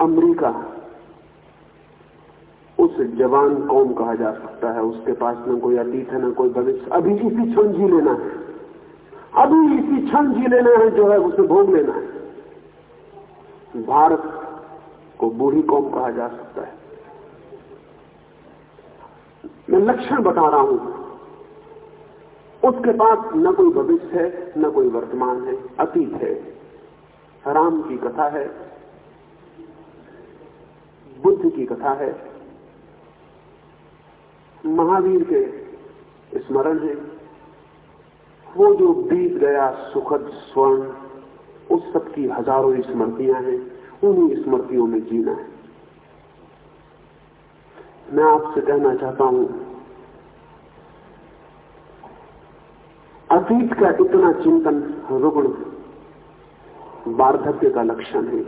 अमेरिका उस जवान कौम कहा जा सकता है, उसके पास न कोई अतीत है, न कोई भविष्य। अभी इसी क्षण जी लेना है। अभी इसी क्षण जी लेना है जो है उसे भोग लेना है। भारत को बूढ़ी कौम कहा जा सकता है। मैं लक्षण बता रहा हूँ। उसके पास न कोई भविष्य है, न कोई वर्तमान है, अतीत है। राम की कथा है, बुद्ध की कथा है, महावीर के स्मरण है। वो जो बीत गया सुखद स्वर्ण, उस सब की हज़ारों स्मृतियाँ हैं। उन्हीं स्मृतियों में जीना है। मैं आपसे कहना चाहता हूँ, अतीत का इतना चिंतन रुग्ण वार्धक्य का लक्षण है।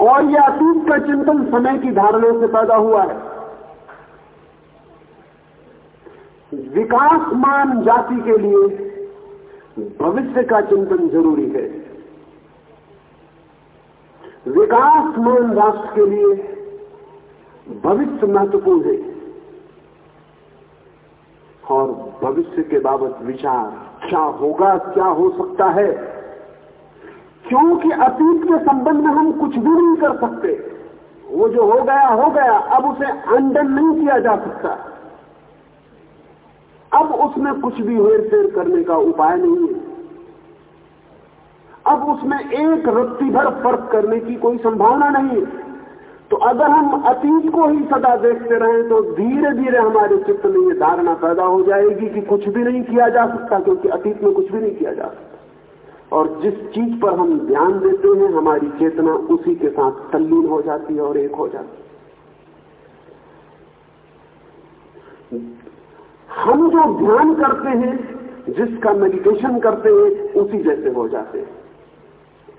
और यह अतीत का चिंतन समय की धारणा से पैदा हुआ है। विकासमान जाति के लिए भविष्य का चिंतन ज़रूरी है। विकासमान राष्ट्र के लिए भविष्य महत्वपूर्ण है। और भविष्य के बाबत विचार क्या होगा, क्या हो सकता है? क्योंकि अतीत के संबंध में हम कुछ भी नहीं कर सकते। वो जो हो गया हो गया, अब उसे अंडन नहीं किया जा सकता। अब उसमें कुछ भी हेर फेर करने का उपाय नहीं है। अब उसमें एक रत्ती भर फ़र्क करने की कोई संभावना नहीं तो अगर हम अतीत को ही सदा देखते रहे तो धीरे धीरे हमारे चित्त में ये धारणा पैदा हो जाएगी कि कुछ भी नहीं किया जा सकता, क्योंकि अतीत में कुछ भी नहीं किया जा सकता। और जिस चीज़ पर हम ध्यान देते हैं, हमारी चेतना उसी के साथ तल्लीन हो जाती है और एक हो जाती है। हम जो ध्यान करते हैं, जिसका मेडिटेशन करते हैं, उसी जैसे हो जाते हैं।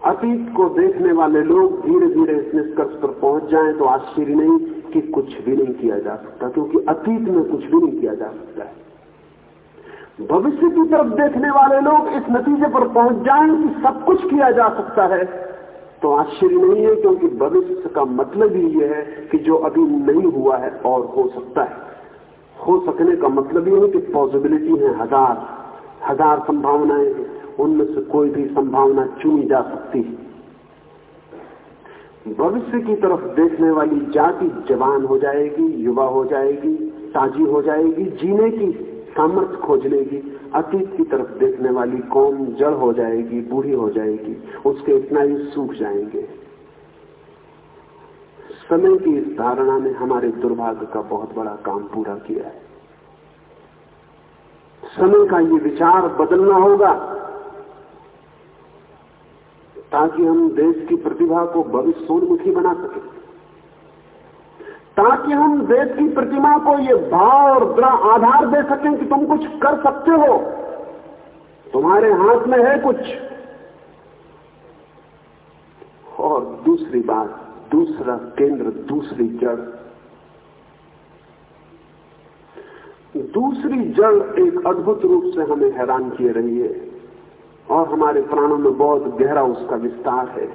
अतीत को देखने वाले लोग धीरे धीरे इस निष्कर्ष पर पहुँच जाएँ तो आश्चर्य नहीं कि कुछ भी नहीं किया जा सकता, क्योंकि अतीत में कुछ भी नहीं किया जा सकता है। भविष्य की तरफ़ देखने वाले लोग इस नतीजे पर पहुँच जाएँ कि सब कुछ किया जा सकता है। तो आश्चर्य नहीं है, क्योंकि भविष्य का मतलब ही यह है कि जो अभी नहीं हुआ है और हो सकता है। हो सकने का मतलब यह है कि पॉसिबिलिटी है, हज़ार हज़ार संभावनाएँ हैं। उनमें से कोई भी संभावना चुनी जा सकती है। भविष्य की तरफ़ देखने वाली जाति जवान हो जाएगी, युवा हो जाएगी, ताजी हो जाएगी, जीने की सामर्थ्य खोज लेगी। अतीत की तरफ़ देखने वाली कौम जड़ हो जाएगी, बूढ़ी हो जाएगी, उसके इतना ही सूख जाएँगे। समय की इस धारणा ने हमारे दुर्भाग्य का बहुत बड़ा काम पूरा किया है। समय का ये विचार बदलना होगा। ताकि हम देश की प्रतिभा को भविष्योन्मुखी बना सके। ताकि हम देश की प्रतिमा को ये भाव और दृढ़ आधार दे सकें कि तुम कुछ कर सकते हो। तुम्हारे हाथ में है कुछ। और दूसरी बात, दूसरा केंद्र, दूसरी जड़। दूसरी जड़ एक अद्भुत रूप से हमें हैरान किए रही है और हमारे प्राणों में बहुत गहरा उसका विस्तार है।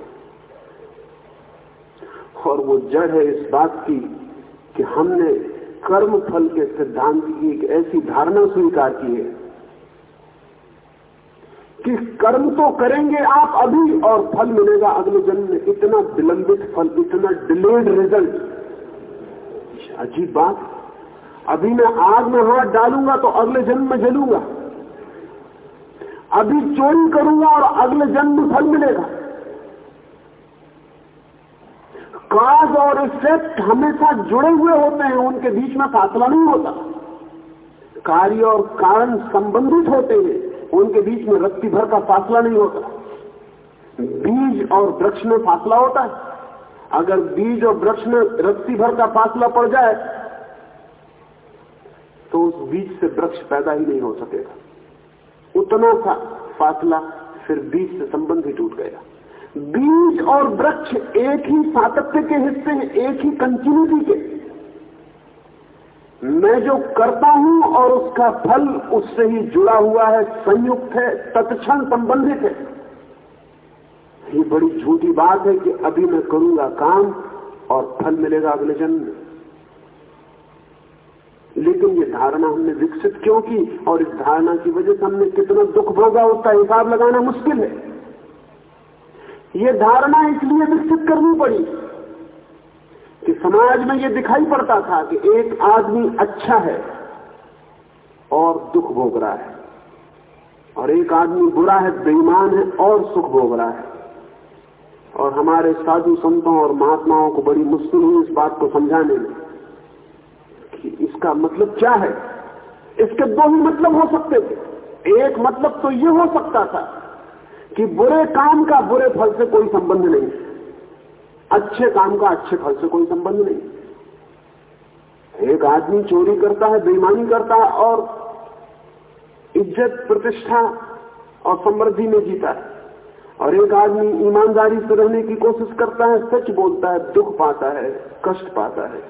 और वो जड़ है इस बात की कि हमने कर्म फल के सिद्धांत की एक ऐसी धारणा स्वीकार की है कि कर्म तो करेंगे आप अभी और फल मिलेगा अगले जन्म में। इतना विलंबित फल, इतना डिलेड रिज़ल्ट अजीब बात। अभी मैं आग में हाथ डालूँगा तो अगले जन्म में जलूँगा। अभी चोरी करूँगा और अगले जन्म फल मिलेगा। काज और इफ़ेक्ट हमेशा जुड़े हुए होते हैं, उनके बीच में फासला नहीं होता। कार्य और कारण संबंधित होते हैं, उनके बीच में रत्ती भर का फासला नहीं होता। बीज और वृक्ष में फासला होता है। अगर बीज और वृक्ष में रत्ती भर का फासला पड़ जाए तो उस बीज से वृक्ष पैदा ही नहीं हो सकेगा। उतना सा फासला, फिर बीज से संबंध ही टूट गया। बीज और वृक्ष एक ही सातत्य के हिस्से हैं, एक ही कंटिन्यूटी के। मैं जो करता हूँ और उसका फल उससे ही जुड़ा हुआ है, संयुक्त है, तत्क्षण संबंधित है। ये बड़ी झूठी बात है कि अभी मैं करूँगा काम और फल मिलेगा अगले जन्म में। लेकिन ये धारणा हमने विकसित क्यों की? और इस धारणा की वजह से हमने कितना दुख भोगा, उसका हिसाब लगाना मुश्किल है। ये धारणा इसलिए विकसित करनी पड़ी कि समाज में ये दिखाई पड़ता था कि एक आदमी अच्छा है और दुख भोग रहा है, और एक आदमी बुरा है, बेईमान है और सुख भोग रहा है। और हमारे साधु संतों और महात्माओं को बड़ी मुश्किल हुई इस बात को समझाने में। कि इसका मतलब क्या है? इसके दो ही मतलब हो सकते थे। एक मतलब तो ये हो सकता था कि बुरे काम का बुरे फल से कोई संबंध नहीं। अच्छे काम का अच्छे फल से कोई संबंध नहीं। एक आदमी चोरी करता है, बेईमानी करता है और इज़्ज़त, प्रतिष्ठा और समृद्धि में जीता है। और एक आदमी ईमानदारी से रहने की कोशिश करता है, सच बोलता है, दुख पाता है, कष्ट पाता है।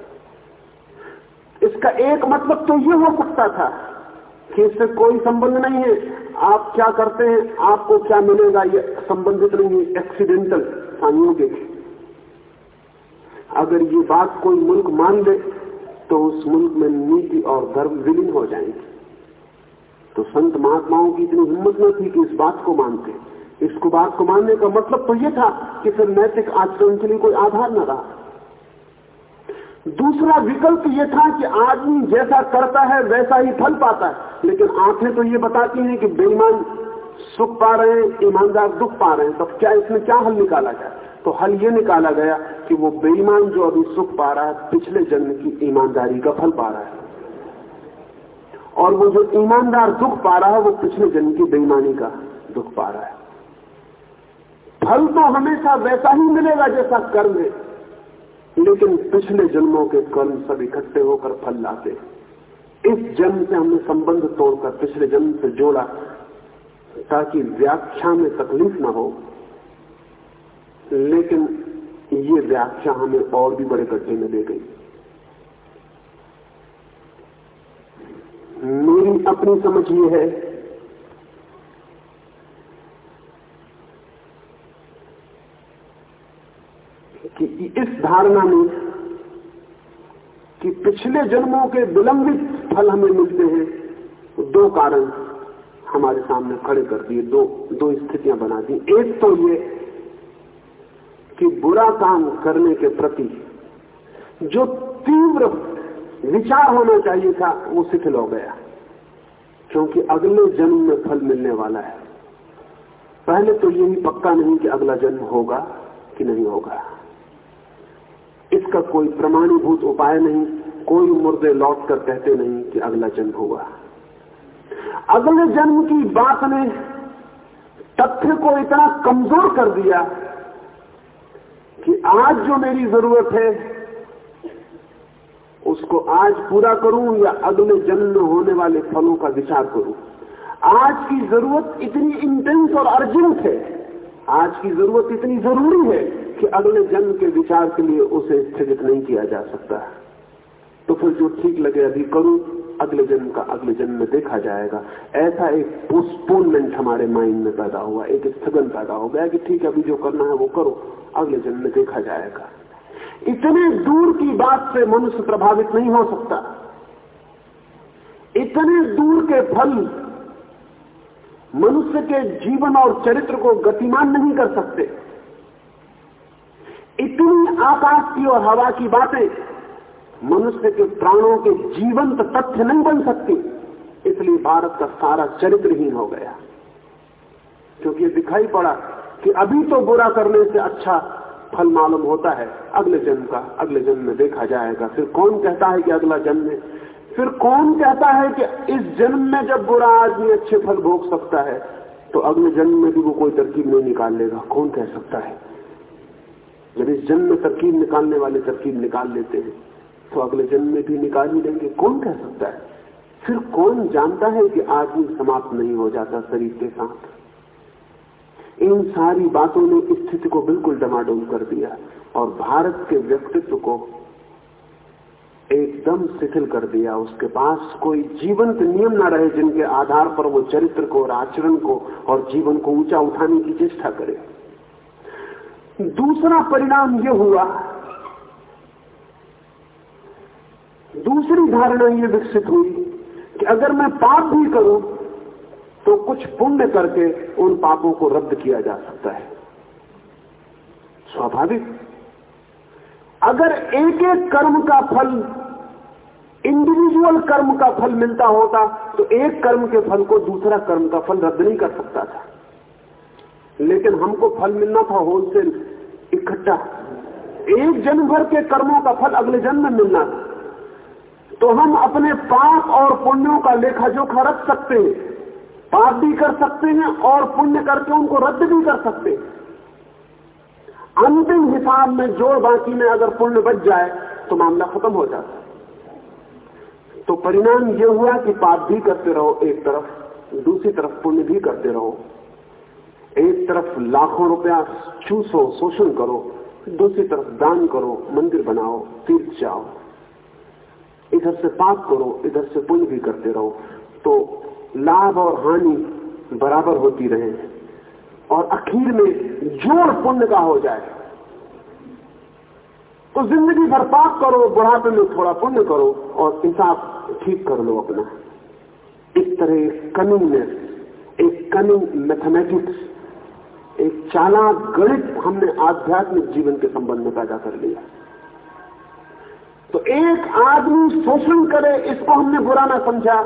इसका एक मतलब तो ये हो सकता था कि इससे कोई संबंध नहीं है। आप क्या करते हैं? आपको क्या मिलेगा? ये संबंधित नहीं है। एक्सीडेंटल संयोगिक अगर ये बात कोई मुल्क मान ले तो उस मुल्क में नीति और धर्म विलीन हो जाएँगे। तो संत महात्माओं की इतनी हिम्मत न थी कि इस बात को मानते। इसको बात को मानने का मतलब तो ये था कि फिर नैतिक आचरण के लिए कोई आधार न रहा। दूसरा विकल्प ये था कि आदमी जैसा करता है, वैसा ही फल पाता है। लेकिन आँखें तो ये बताती हैं कि बेईमान सुख पा रहे हैं, ईमानदार दुख पा रहे हैं। तो क्या इसमें क्या हल निकाला जाए तो हल ये निकाला गया कि वो बेईमान जो अभी सुख पा रहा है, पिछले जन्म की ईमानदारी का फल पा रहा है। और वो जो ईमानदार दुख पा रहा है, वो पिछले जन्म की बेईमानी का दुख पा रहा है। फल तो हमेशा वैसा ही मिलेगा जैसा कर्म है। लेकिन पिछले जन्मों के कर्म सब इकट्ठे होकर फल लाते इस जन्म से हमने संबंध तोड़कर पिछले जन्म से जोड़ा, ताकि व्याख्या में तकलीफ़ ना हो। लेकिन ये व्याख्या हमें और भी बड़े गड्ढे में ले गई। मेरी अपनी समझ ये है कि इस धारणा में कि पिछले जन्मों के विलंबित फल हमें मिलते हैं दो कारण हमारे सामने खड़े कर दिए, दो दो स्थितियाँ बना दी। एक तो ये कि बुरा काम करने के प्रति जो तीव्र विचार होना चाहिए था, वो शिथिल हो गया। क्योंकि अगले जन्म में फल मिलने वाला है। पहले तो यही पक्का नहीं कि अगला जन्म होगा कि नहीं होगा। इसका कोई प्रमाणीभूत उपाय नहीं, कोई मुर्दे लौट कर कहते नहीं कि अगला जन्म होगा अगले जन्म की बात ने तथ्य को इतना कमज़ोर कर दिया कि आज जो मेरी ज़रूरत है, उसको आज पूरा करूँ या अगले जन्म में होने वाले फलों का विचार करूँ। आज की ज़रूरत इतनी इंटेंस और अर्जेंट है। आज की ज़रूरत इतनी ज़रूरी है कि अगले जन्म के विचार के लिए उसे स्थगित नहीं किया जा सकता। तो फिर जो ठीक लगे अभी करूँ, अगले जन्म का अगले जन्म में देखा जाएगा। ऐसा एक पोस्टपोनमेंट हमारे माइंड में पैदा हुआ, एक स्थगन पैदा हो गया कि ठीक है, अभी जो करना है वो करो, अगले जन्म में देखा जाएगा। इतने दूर की बात से मनुष्य प्रभावित नहीं हो सकता। इतने दूर के फल मनुष्य के जीवन और चरित्र को गतिमान नहीं कर सकते। इतनी आकाश की और हवा की बातें मनुष्य के प्राणों के जीवंत तथ्य नहीं बन सकती। इसलिए भारत का सारा चरित्रहीन हो गया। क्योंकि दिखाई पड़ा कि अभी तो बुरा करने से अच्छा फल मालूम होता है। अगले जन्म का, अगले जन्म में देखा जाएगा। फिर कौन कहता है कि अगला जन्म है? फिर कौन कहता है कि इस जन्म में जब बुरा आदमी अच्छे फल भोग सकता है तो अगले जन्म में भी वो कोई तरकीब नहीं निकाल लेगा। कौन कह सकता है? जब इस जन्म में तरकीब निकालने वाले तरकीब निकाल लेते हैं तो अगले जन्म में भी निकाल ही लेंगे। कौन कह सकता है? फिर कौन जानता है कि आदमी समाप्त नहीं हो जाता शरीर के साथ? इन सारी बातों ने स्थिति को बिल्कुल डमाडोल कर दिया और भारत के व्यक्तित्व को एकदम शिथिल कर दिया। उसके पास कोई जीवंत नियम ना रहे जिनके आधार पर वो चरित्र को और आचरण को और जीवन को ऊँचा उठाने की चेष्टा करे। दूसरा परिणाम यह हुआ, दूसरी धारणा यह विकसित हुई कि अगर मैं पाप भी करूँ तो कुछ पुण्य करके उन पापों को रद्द किया जा सकता है। स्वाभाविक। अगर एक एक कर्म का फल इंडिविजुअल कर्म का फल मिलता होता तो एक कर्म के फल को दूसरा कर्म का फल रद्द नहीं कर सकता था। लेकिन हमको फल मिलना था होलसेल। इकट्ठा। एक जन्म भर के कर्मों का फल अगले जन्म में मिलना था। तो हम अपने पाप और पुण्यों का लेखा जोखा रख सकते हैं। पाप भी कर सकते हैं और पुण्य करके उनको रद्द भी कर सकते हैं। अंतिम हिसाब में जोड़ बाकी में अगर पुण्य बच जाए तो मामला खत्म हो जाता है। तो परिणाम यह हुआ कि पाप भी करते रहो एक तरफ़, दूसरी तरफ़ पुण्य भी करते रहो। एक तरफ़ लाखों रुपया चूसो, शोषण करो, दूसरी तरफ़ दान करो, मंदिर बनाओ, तीर्थ जाओ। इधर से पाप करो, इधर से पुण्य भी करते रहो। तो लाभ और हानि बराबर होती रहे। और आखिर में ज़ोर पुण्य का हो जाए। तो ज़िंदगी भर पाप करो, बुढ़ापे में थोड़ा पुण्य करो और हिसाब ठीक कर लो अपना। इस तरह कनिंगनेस एक कनिंग मैथमेटिक्स एक चालाक गणित हमने आध्यात्मिक जीवन के संबंध में पैदा कर लिया। तो एक आदमी शोषण करे, इसको हमने बुरा ना समझा,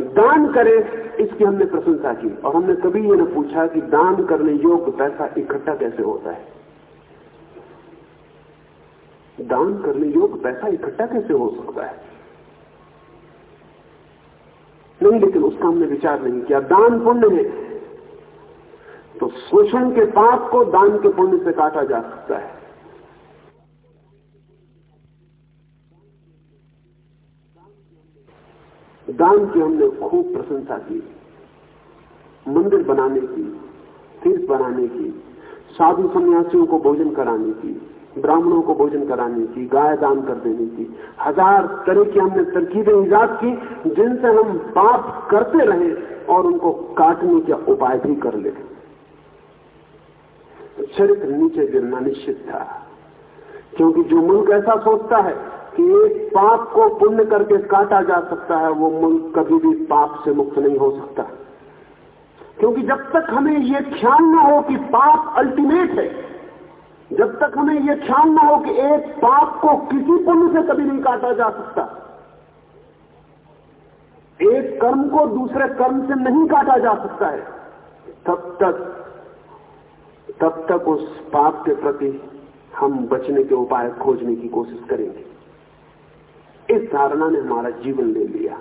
दान करे, इसकी हमने प्रशंसा की। और हमने कभी ये ना पूछा कि दान करने योग्य पैसा इकट्ठा कैसे होता है? दान करने योग्य पैसा इकट्ठा कैसे हो सकता है? नहीं, लेकिन उसका हमने विचार नहीं किया। दान पुण्य है। तो शोषण के पाप को दान के पुण्य से काटा जा सकता है। दान की हमने खूब प्रशंसा की। मंदिर बनाने की, तीर्थ बनाने की, साधु सन्यासियों को भोजन कराने की, ब्राह्मणों को भोजन कराने की, गाय दान कर देने की, हज़ार तरह की हमने तरकीबें ईजाद की, जिनसे हम पाप करते रहे और उनको काटने का उपाय भी कर ले। चरित्र नीचे गिरना निश्चित था। क्योंकि जो मुल्क ऐसा सोचता है कि एक पाप को पुण्य करके काटा जा सकता है, वो मुल्क कभी भी पाप से मुक्त नहीं हो सकता। क्योंकि जब तक हमें ये ख्याल ना हो कि पाप अल्टीमेट है, जब तक हमें यह ख्याल ना हो कि एक पाप को किसी पुण्य से कभी नहीं काटा जा सकता, एक कर्म को दूसरे कर्म से नहीं काटा जा सकता है, तब तक तब तक उस पाप के प्रति हम बचने के उपाय खोजने की कोशिश करेंगे। इस धारणा ने हमारा जीवन ले लिया।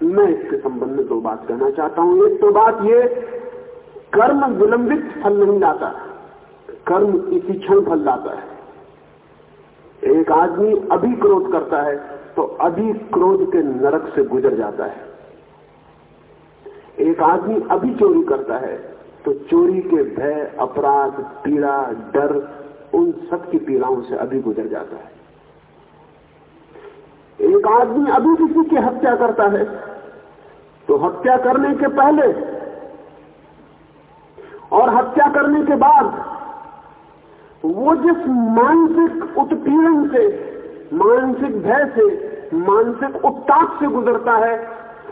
मैं इसके संबंध में दो बात कहना चाहता हूँ। एक तो बात ये, कर्म विलंबित फल नहीं लाता, कर्म इसी क्षण फल लाता है। एक आदमी अभी क्रोध करता है तो अभी क्रोध के नरक से गुजर जाता है। एक आदमी अभी चोरी करता है तो चोरी के भय, अपराध, पीड़ा, डर, उन सब की पीड़ाओं से अभी गुजर जाता है। एक आदमी अभी किसी की हत्या करता है तो हत्या करने के पहले और हत्या करने के बाद वो जिस मानसिक उत्पीड़न से, मानसिक भय से, मानसिक उत्ताप से गुजरता है,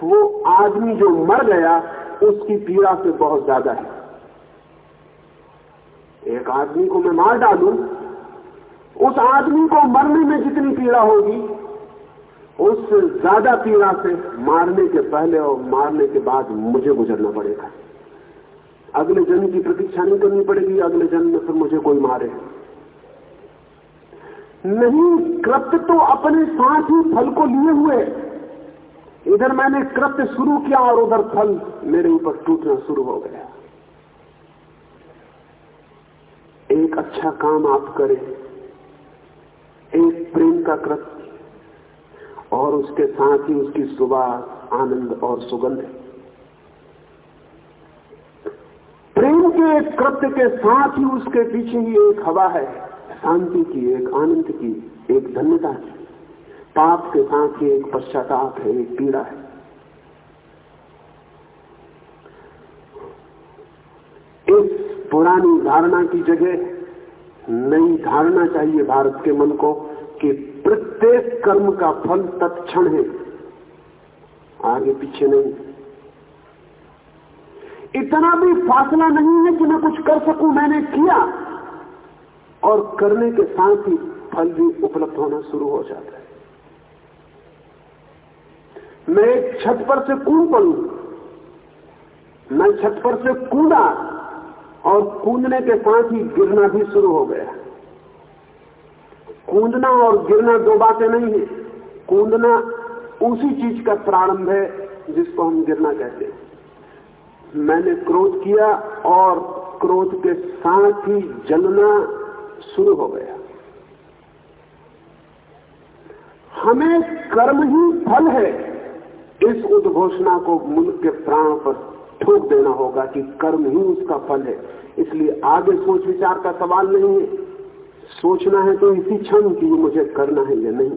वो आदमी जो मर गया, उसकी पीड़ा से बहुत ज़्यादा है। एक आदमी को मैं मार डालू, उस आदमी को मरने में जितनी पीड़ा होगी उससे ज़्यादा पीड़ा से मारने के पहले और मारने के बाद मुझे गुजरना पड़ेगा। अगले जन्म की प्रतीक्षा नहीं करनी पड़ेगी, अगले जन्म में फिर मुझे कोई मारे। नहीं, कृत्य तो अपने साथ ही फल को लिए हुए। इधर मैंने कृत्य शुरू किया और उधर फल मेरे ऊपर टूटना शुरू हो गया। एक अच्छा काम आप करें, एक प्रेम का कृत्य और उसके साथ ही उसकी सुबह आनंद और सुगंध प्रेम के एक कृत्य के साथ ही उसके पीछे ही एक हवा है, शांति की, एक आनंद की, एक धन्यता की, पाप के साथ ही एक पश्चाताप है, एक पीड़ा है इस पुरानी धारणा की जगह नई धारणा चाहिए भारत के मन को कि प्रत्येक कर्म का फल तत्क्षण है। आगे पीछे नहीं। इतना भी फासला नहीं है कि मैं कुछ कर सकूँ, मैंने किया। और करने के साथ ही फल भी उपलब्ध होना शुरू हो जाता है। मैं छत पर से कूद पड़ू। मैं छत पर से कूदा और कूदने के साथ ही गिरना भी शुरू हो गया। कूदना और गिरना दो बातें नहीं है। कूदना उसी चीज़ का प्रारंभ है जिसको हम गिरना कहते हैं। मैंने क्रोध किया और क्रोध के साथ ही जलना शुरू हो गया। हमें कर्म ही फल है इस उद्घोषणा को मुल्क के प्राण पर ठोक देना होगा कि कर्म ही उसका फल है। इसलिए आगे सोच विचार का सवाल नहीं है। सोचना है तो इसी क्षण कि मुझे करना है या नहीं।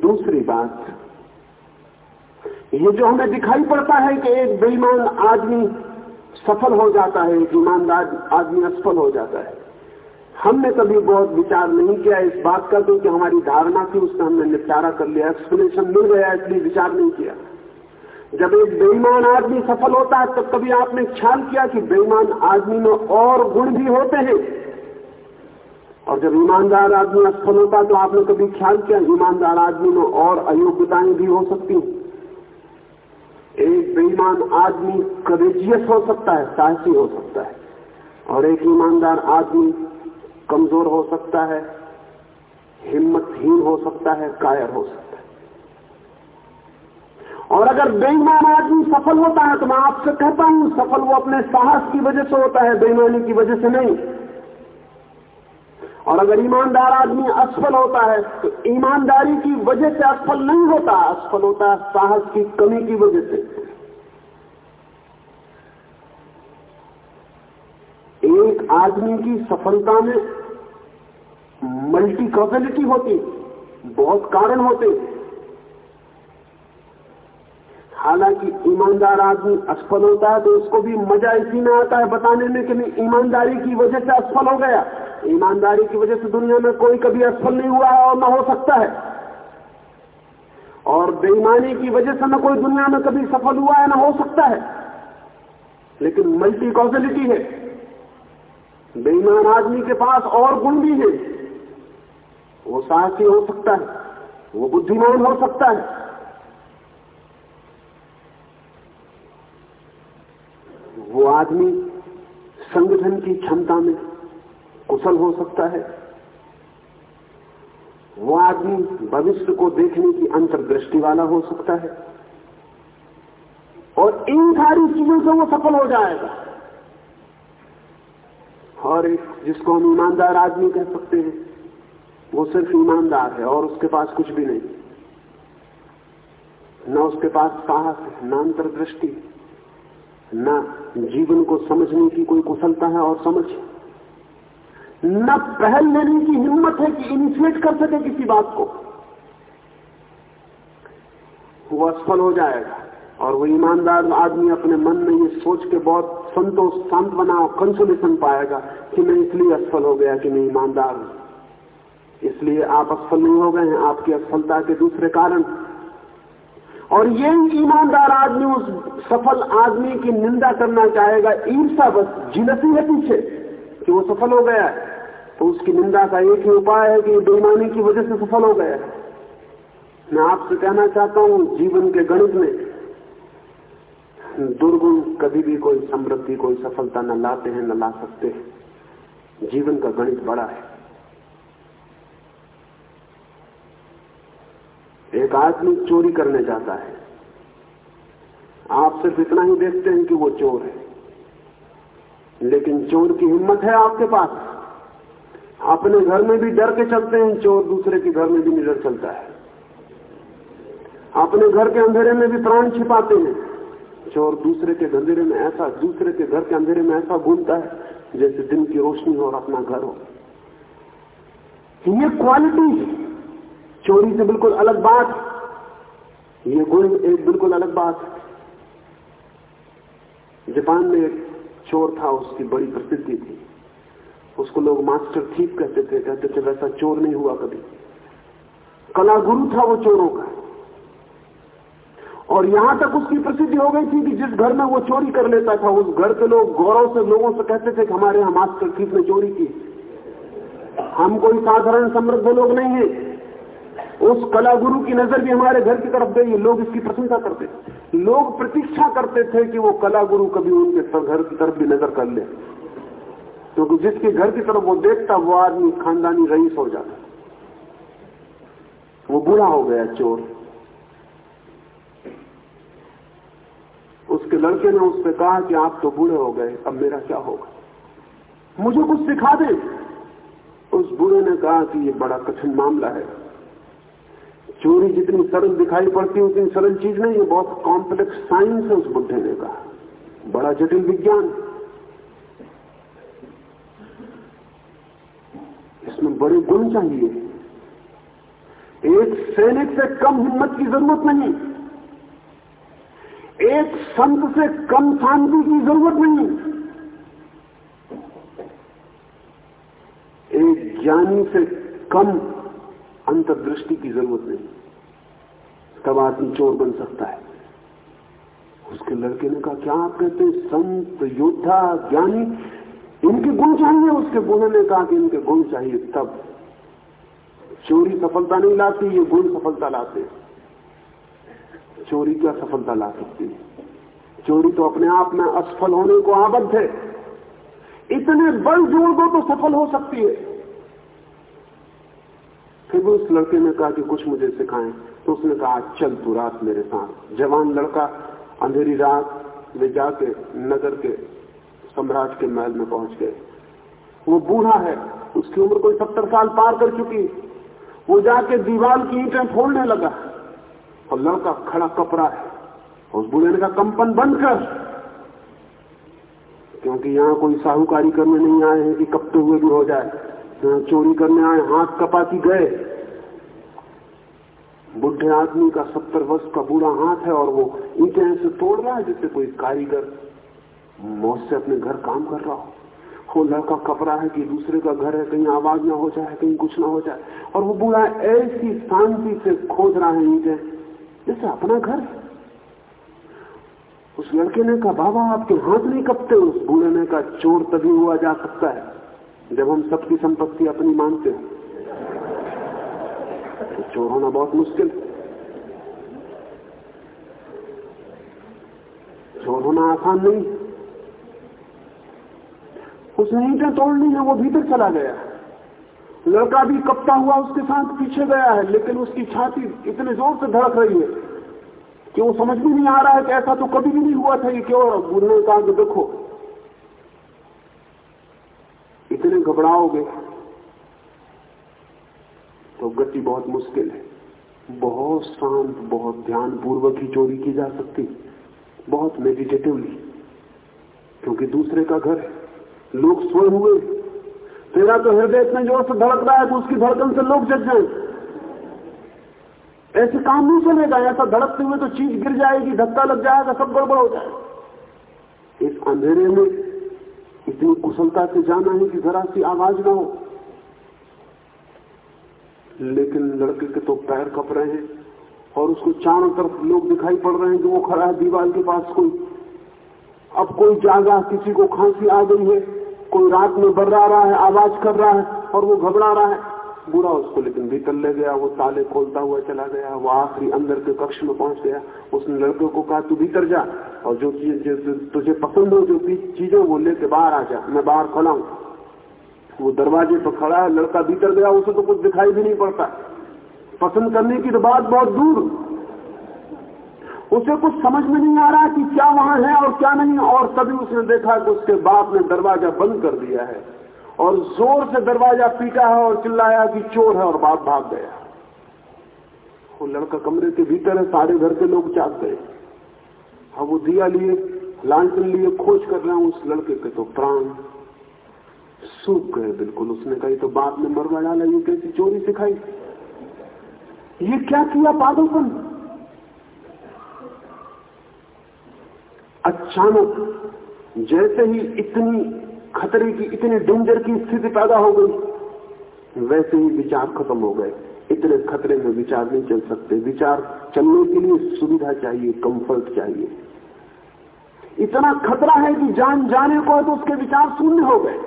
दूसरी बात, ये जो हमें दिखाई पड़ता है कि एक बेईमान आदमी सफल हो जाता है, एक ईमानदार आदमी असफल हो जाता है। हमने कभी बहुत विचार नहीं किया इस बात का, क्योंकि हमारी धारणा थी, उसका हमने निपटारा कर लिया एक्सप्लेनेशन मिल गया, इसलिए विचार नहीं किया। जब एक बेईमान आदमी सफल होता है, तब कभी आपने ख्याल किया कि बेईमान आदमी में और गुण भी होते हैं? और जब ईमानदार आदमी असफल होता है तो आपने कभी ख्याल किया, ईमानदार आदमी में और अयोग्यताएँ भी हो सकती एक बेईमान आदमी करेजियस हो सकता है, साहसी हो सकता है, और एक ईमानदार आदमी कमज़ोर हो सकता है, हिम्मतहीन हो सकता है, कायर हो सकता है। और अगर बेईमान आदमी सफल होता है तो मैं आपसे कहता हूँ, सफल वो अपने साहस की वजह से होता है, बेईमानी की वजह से नहीं। और अगर ईमानदार आदमी असफल होता है तो ईमानदारी की वजह से असफल नहीं होता, असफल होता है साहस की कमी की वजह से। एक आदमी की सफलता में मल्टी कॉजिलिटी होती, बहुत कारण होते। हालाँकि ईमानदार आदमी असफल होता है तो उसको भी मज़ा इसी में आता है बताने में कि ईमानदारी की वजह से असफल हो गया। ईमानदारी की वजह से दुनिया में कोई कभी असफल नहीं हुआ है और न हो सकता है। और बेईमानी की वजह से न कोई दुनिया में कभी सफल हुआ है, न हो सकता है। लेकिन मल्टी कॉजिलिटी है। बेईमान आदमी के पास और गुण भी है। वो साहसी हो सकता है, वो बुद्धिमान हो सकता है। वो आदमी संगठन की क्षमता में कुशल हो सकता है। वो आदमी भविष्य को देखने की अंतर्दृष्टि वाला हो सकता है। और इन सारी चीज़ों से वो सफल हो जाएगा। और जिसको हम ईमानदार आदमी कह सकते हैं वो सिर्फ़ ईमानदार है और उसके पास कुछ भी नहीं। न उसके पास साहस, न अंतर्दृष्टि, न जीवन को समझने की कोई कुशलता है और समझ। न पहल लेने की हिम्मत है कि इनिशिएट कर सके किसी बात को। वो असफल हो जाएगा और वो ईमानदार आदमी अपने मन में ये सोच के बहुत संतोष, शांत बना और कंसोलेशन पाएगा कि मैं इसलिए असफल हो गया कि मैं ईमानदार हूँ। इसलिए आप असफल नहीं हो गए हैं, आपकी असफलता के दूसरे कारण। और ये ईमानदार आदमी उस सफल आदमी की निंदा करना चाहेगा ईर्षा बस जिलती है पीछे, कि वो सफल हो गया तो उसकी निंदा का एक ही उपाय है कि बेईमानी की वजह से सफल हो गया मैं आपसे कहना चाहता हूँ, जीवन के गणित में दुर्गुण कभी भी कोई समृद्धि, कोई सफलता न लाते हैं, न ला सकते हैं। जीवन का गणित बड़ा है। एक आदमी चोरी करने जाता है। आप सिर्फ़ इतना ही देखते हैं कि वो चोर है। लेकिन चोर की हिम्मत है आपके पास। अपने घर में भी डर के चलते हैं, चोर दूसरे के घर में भी निडर चलता है। अपने घर के अंधेरे में भी प्राण छिपाते हैं। चोर दूसरे के अंधेरे में ऐसा, दूसरे के घर के अंधेरे में ऐसा घूमता है, जैसे दिन की रोशनी हो और अपना घर हो। ये क्वालिटी चोरी से बिल्कुल अलग बात। ये गुण एक बिल्कुल अलग बात। जापान में एक चोर था, उसकी बड़ी प्रसिद्धि थी। उसको लोग मास्टर थीप कहते थे कहते थे, वैसा चोर नहीं हुआ कभी। कला गुरु था वो चोरों का। और यहाँ तक उसकी प्रसिद्धि हो गई थी कि जिस घर में वो चोरी कर लेता था, उस घर के लोग गौरव से लोगों से कहते थे कि हमारे यहाँ मास्टर ठीक ने चोरी की। हम कोई साधारण समृद्ध लोग नहीं है। उस कला गुरु की नज़र भी हमारे घर की तरफ़ गई, लोग इसकी प्रशंसा करते लोग प्रतीक्षा करते थे कि वो कला गुरु कभी उनके घर की तरफ़ भी नज़र कर ले। क्योंकि तो जिसके घर की तरफ़ वो देखता, वो आदमी, खानदानी रईस हो जाता। वो बुरा हो गया चोर। उसके लड़के ने उससे कहा कि आप तो बूढ़े हो गए, अब मेरा क्या होगा? मुझे कुछ सिखा दे। उस बूढ़े ने कहा कि ये बड़ा कठिन मामला है। चोरी जितनी सरल दिखाई पड़ती है, उतनी सरल चीज़ नहीं है। बहुत कॉम्प्लेक्स साइंस है उस बुढ़े ने कहा बड़ा जटिल विज्ञान। इसमें बड़े गुण चाहिए। एक सैनिक से कम हिम्मत की ज़रूरत नहीं। एक संत से कम शांति की ज़रूरत नहीं। एक ज्ञानी से कम अंतर्दृष्टि की ज़रूरत नहीं। तब आदमी चोर बन सकता है। उसके लड़के ने कहा, क्या आप कहते हैं? संत, योद्धा, ज्ञानी, इनके गुण चाहिए? उसके गुण ने कहा कि इनके गुण चाहिए तब। चोरी सफलता नहीं लाती, ये गुण सफलता लाते चोरी क्या सफलता ला सकती है? चोरी तो अपने आप में असफल होने को आबद्ध है। इतने बल जोड़ दो तो सफल हो सकती है। फिर भी उस लड़के ने कहा कि कुछ मुझे सिखाएँ। तो उसने कहा, चल तू रात मेरे साथ। जवान लड़का अंधेरी रात में जाके नगर के सम्राट के महल में पहुँच गए। वो बूढ़ा है, उसकी उम्र कोई सत्तर साल पार कर चुकी। वो जाके दीवार की ईंटें फोड़ने लगा और लड़का खड़ा कपड़ा है उस बूढ़े ने कहा, कंपन बंद कर। क्योंकि यहाँ कोई साहूकारी करने नहीं आए हैं कि कपते हुए भी हो जाए। यहाँ चोरी करने आए, हाथ कपाती गए। बुढ़े आदमी का सत्तर वर्ष का बूढ़ा हाथ है और वो ईटे ऐसे तोड़ रहा है जैसे कोई कारीगर मौत से अपने घर काम कर रहा हो। वो लड़का कपड़ा है कि दूसरे का घर है, कहीं आवाज़ ना हो जाए, कहीं कुछ ना हो जाए। और वो बूढ़ा ऐसी शांति से खोज रहा है ईटे, जैसे अपना घर। उस लड़के ने कहा, बाबा, आपके हाथ नहीं कपते। उस बूढ़े ने कहा, चोर तभी हुआ जा सकता है। जब हम सबकी संपत्ति अपनी मानते हैं तो चोर होना बहुत मुश्किल। चोर होना आसान नहीं। उसने ईटें तोड़नी है, वो भीतर चला गया। लड़का भी कपता हुआ उसके साथ पीछे गया है, लेकिन उसकी छाती इतने ज़ोर से धड़क रही है कि वो समझ भी नहीं आ रहा है कि ऐसा तो कभी भी नहीं हुआ था ये क्यों गुरु ने कहा कि देखो। इतने घबराओगे तो गति बहुत मुश्किल है। बहुत शांत, बहुत ध्यान पूर्वक ही चोरी की जा सकती। बहुत मेडिटेटिवली क्योंकि दूसरे का घर लोग सोए हुए तेरा तो हृदय इतने ज़ोर से धड़क रहा है कि उसकी धड़कन से लोग जग जाए। ऐसे काम नहीं चलेगा। ऐसा धड़कते हुए तो चीज़ गिर जाएगी, धक्का लग जाएगा, सब गड़बड़ हो जाएगा। इस अंधेरे में इतनी कुशलता से जाना है कि जरा सी आवाज़ ना हो। लेकिन लड़के के तो पैर कप रहे हैं और उसको चारों तरफ़ लोग दिखाई पड़ रहे हैं कि वो खड़ा है दीवार के पास कोई। अब कोई जागा, किसी को खांसी आ गई है, कोई रात में बर्रा रहा है, आवाज़ कर रहा है और वो घबरा रहा है। बुरा उसको, लेकिन भीतर ले गया, वो ताले खोलता हुआ चला गया, वो आखिरी अंदर के कक्ष में पहुँच गया। उसने लड़के को कहा, तू भीतर जा और जो चीज़ तुझे पसंद हो, जो चीज़ें वो लेके बाहर आ जा, मैं बाहर खड़ा हूँ। वो दरवाजे पर खड़ा है, लड़का भीतर गया, उसे तो कुछ दिखाई भी नहीं पड़ता। पसंद करने की तो बात बहुत दूर। उसे कुछ समझ में नहीं आ रहा कि क्या वहाँ है और क्या नहीं, और तभी उसने देखा कि उसके बाप ने दरवाज़ा बंद कर दिया है। और ज़ोर से दरवाज़ा पीटा है और चिल्लाया कि चोर है और बाप भाग गया। वो लड़का कमरे के भीतर है, सारे घर के लोग जाग गए। अब वो दिया लिए, लालटन लिए, खोज कर रहे हैं उस लड़के के तो प्राण सूख गए बिल्कुल। उसने कही तो बाप ने मरवा डाला, ये कैसी चोरी सिखाई? ये क्या किया पागलपन अचानक जैसे ही इतनी खतरे की इतनी डेंजर की स्थिति पैदा हो गई। वैसे ही विचार खत्म हो गए। इतने खतरे में विचार नहीं चल सकते। विचार चलने के लिए सुविधा चाहिए कंफर्ट चाहिए। इतना खतरा है कि जान जाने को है तो उसके विचार शून्य हो गए।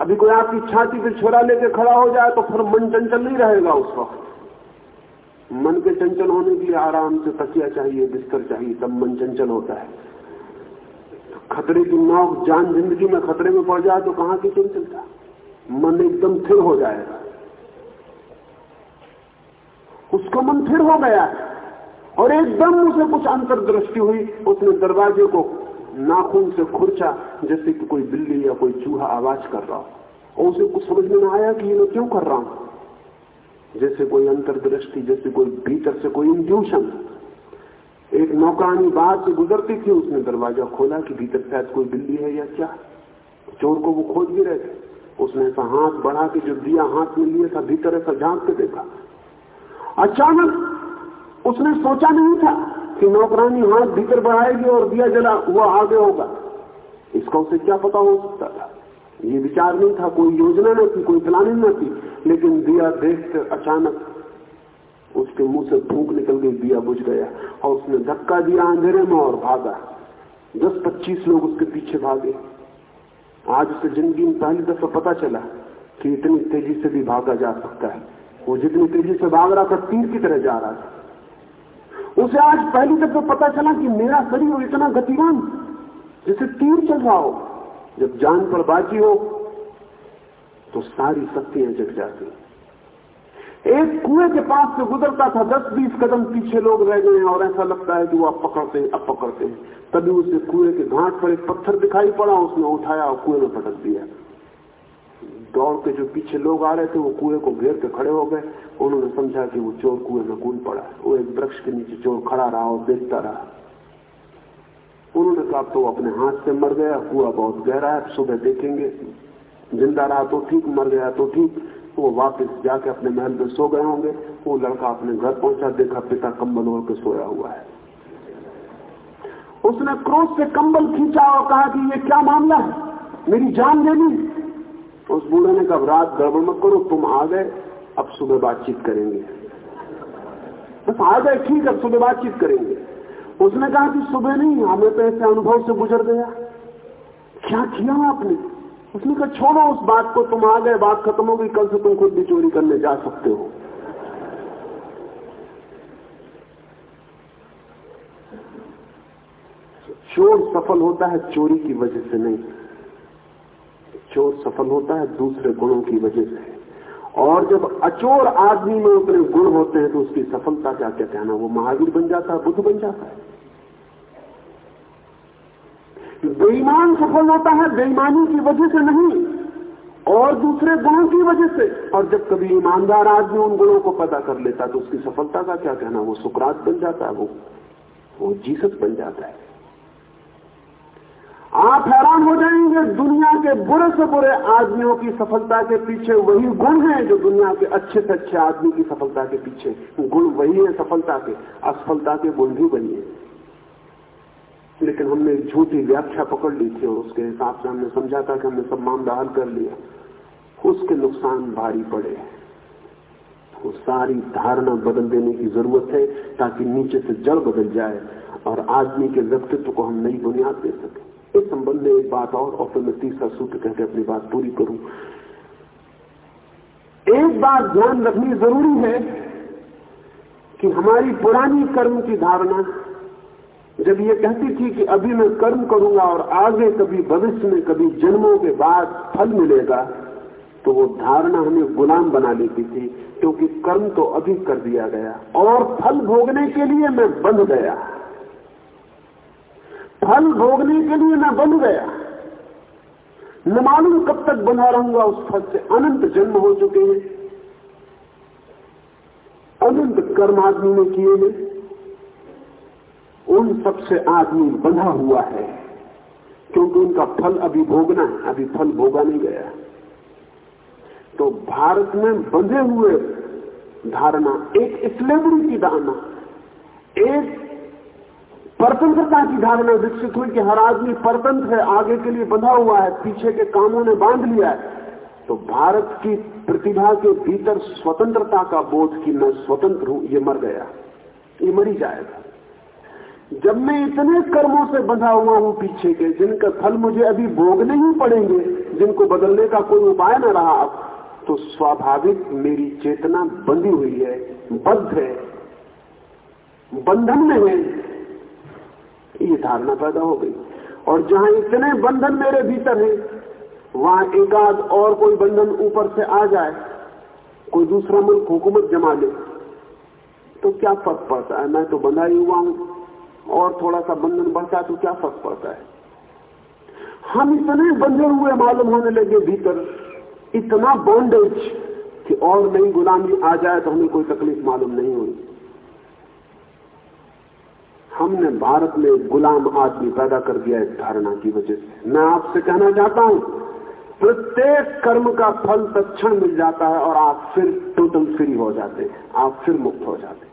अभी कोई आपकी छाती पे छोरा लेके खड़ा हो जाए तो फिर मन चंचल नहीं रहेगा उस वक्त। मन के चंचल होने के लिए आराम से तकिया चाहिए, बिस्तर चाहिए, तब मन चंचल होता है। खतरे की नाव जान ज़िंदगी में खतरे में पड़ जाए तो कहाँ की चंचलता मन एकदम थिर हो जाएगा। उसका मन फिर हो गया और एकदम उसे कुछ अंतर्दृष्टि हुई। उसने दरवाजे को नाखून से खुरचा, जैसे कि कोई बिल्ली या कोई चूहा आवाज़ कर रहा हो। और उसे कुछ समझ में ना आया कि ये मैं क्यों कर रहा हूँ? जैसे कोई अंतर्दृष्टि, जैसे कोई भीतर से कोई इंट्यूशन एक नौकरानी बाहर से गुजरती थी, उसने दरवाज़ा खोला कि भीतर शायद कोई बिल्ली है या क्या। चोर को वो खोज भी रहे थे। उसने ऐसा हाथ बढ़ा के जो दिया हाथ में लिया था, भीतर ऐसा झाँक के देखा। अचानक उसने सोचा नहीं था कि नौकरानी हाथ भीतर बढ़ाएगी और दिया जला हुआ आगे होगा। इसका उसे क्या पता हो सकता था? ये विचार नहीं था, कोई योजना न थी, कोई प्लानिंग न थी, लेकिन दिया देख कर अचानक उसके मुँह से फूक निकल गई, दिया बुझ गया। और उसने धक्का दिया, अंधेरे में और भागा। दस पच्चीस लोग उसके पीछे भागे। आज उसे ज़िंदगी में पहली दफ़ा पता चला कि इतनी तेज़ी से भी भागा जा सकता है। वो जितनी तेज़ी से भाग रहा था, तीर की तरह जा रहा था। उसे आज पहली दफ़ा पता चला कि मेरा शरीर इतना गतिवान जैसे तीर चल रहा हो। जब जान पर बाजी हो तो सारी शक्तियाँ जग जाती। एक कुएँ के पास से गुजरता था दस बीस कदम पीछे लोग रह गए और ऐसा लगता है कि वो अब पकड़ते हैं अब पकड़ते हैं। तभी उसे कुएँ के घाट पर एक पत्थर दिखाई पड़ा, उसने उठाया और कुएँ में पटक दिया। दौड़ के जो पीछे लोग आ रहे थे, वो कुएँ को घेर के खड़े हो गए। उन्होंने समझा कि वो चोर कुएँ में कूद पड़ा है। वो एक वृक्ष के नीचे चोर खड़ा रहा और देखता रहा। उन्होंने कहा तो अपने हाथ से मर गया, कुआ बहुत गहरा है सुबह देखेंगे। ज़िंदा रहा तो ठीक, मर गया तो ठीक। वो वापस जाके अपने महल में सो गए होंगे। वो लड़का अपने घर पहुँचा, देखा पिता कंबल ओढ़ के सोया हुआ है। उसने क्रोध से कंबल खींचा और कहा कि ये क्या मामला है? मेरी जान ली उस बूढ़े ने कहा, रात गड़बड़ मत करो, तुम आ गए, अब सुबह बातचीत करेंगे। बस आ गए, ठीक अब सुबह बातचीत करेंगे। उसने कहा कि सुबह नहीं, हमें तो ऐसे अनुभव से गुजर गया। क्या किया आपने? उसने कहा, छोड़ो उस बात को, तुम आ गए, बात खत्म हो गई, कल से तुम खुद भी चोरी करने जा सकते हो। चोर सफल होता है चोरी की वजह से नहीं। चोर सफल होता है दूसरे गुणों की वजह से। और जब अचोर आदमी में उतने गुण होते हैं तो उसकी सफलता क्या क्या कहना वो महावीर बन जाता है, बुद्ध बन जाता है। बेईमान सफल होता है, बेईमानी की वजह से नहीं, और दूसरे गुणों की वजह से। और जब कभी ईमानदार आदमी उन गुणों को पता कर लेता तो उसकी सफलता का क्या कहना? वो सुकरात बन जाता है, वो वो जीसस बन जाता है। आप हैरान हो जाएँगे, दुनिया के बुरे से बुरे आदमियों की सफलता के पीछे वही गुण है जो दुनिया के अच्छे से अच्छे आदमी की सफलता के पीछे। गुण वही है सफलता के, असफलता के गुण भी वही है। लेकिन हमने एक झूठी व्याख्या पकड़ ली थी और उसके हिसाब से हमने समझा था कि हमने सब मामला हल कर लिया। उसके नुकसान भारी पड़े वो सारी धारणा बदल देने की ज़रूरत है ताकि नीचे से जड़ बदल जाए और आदमी के व्यक्तित्व को हम नई बुनियाद दे सके। इस संबंध में एक बात और और फिर मैं तीसरा सूत्र कहकर अपनी बात पूरी करूँ। एक बात ध्यान रखनी ज़रूरी है कि हमारी पुरानी कर्म की धारणा जब ये कहती थी कि अभी मैं कर्म करूँगा और आगे कभी भविष्य में, कभी जन्मों के बाद फल मिलेगा तो वो धारणा हमें गुलाम बना लेती थी क्योंकि तो कर्म तो अभी कर दिया गया। और फल भोगने के लिए मैं बंध गया। फल भोगने के लिए मैं बन गया। न मालूम कब तक बना रहूँगा, उस फल से अनंत जन्म हो चुके हैं। अनंत कर्म आदमी ने किए हैं सबसे आदमी बंधा हुआ है, क्योंकि उनका फल अभी भोगना है, अभी फल भोगा नहीं गया। तो भारत में बंधे हुए धारणा, एक स्लेवरी की धारणा, एक परतंत्रता की धारणा विकसित हुई कि हर आदमी परतंत्र है, आगे के लिए बंधा हुआ है, पीछे के कामों ने बाँध लिया है। तो भारत की प्रतिभा के भीतर स्वतंत्रता का बोध कि मैं स्वतंत्र हूँ, ये मर गया, ये मरी जाएगा। जब मैं इतने कर्मों से बंधा हुआ हूँ पीछे के, जिनका फल मुझे अभी भोगने ही पड़ेंगे, जिनको बदलने का कोई उपाय न रहा अब तो स्वाभाविक मेरी चेतना बंधी हुई है, बद्ध है, बंधन में है। ये धारणा पैदा हो गई। और जहाँ इतने बंधन मेरे भीतर है, वहाँ एकाध और कोई बंधन ऊपर से आ जाए, कोई दूसरा मुल्क हुकूमत जमा ले तो क्या फ़र्क पड़ता है? मैं तो बंधा ही हुआ हूँ। और थोड़ा सा बंधन बढ़ता तो क्या फ़र्क पड़ता है? हम इतने बंधे हुए मालूम होने लगे भीतर, इतना बॉन्डेज कि और नई गुलामी आ जाए तो हमें कोई तकलीफ़ मालूम नहीं हुई। हमने भारत में गुलाम आदमी पैदा कर दिया इस धारणा की वजह से। मैं आपसे कहना चाहता हूँ, प्रत्येक कर्म का फल तत्ण मिल जाता है और आप फिर टोटल फ्री हो जाते हैं, आप फिर मुक्त हो जाते हैं।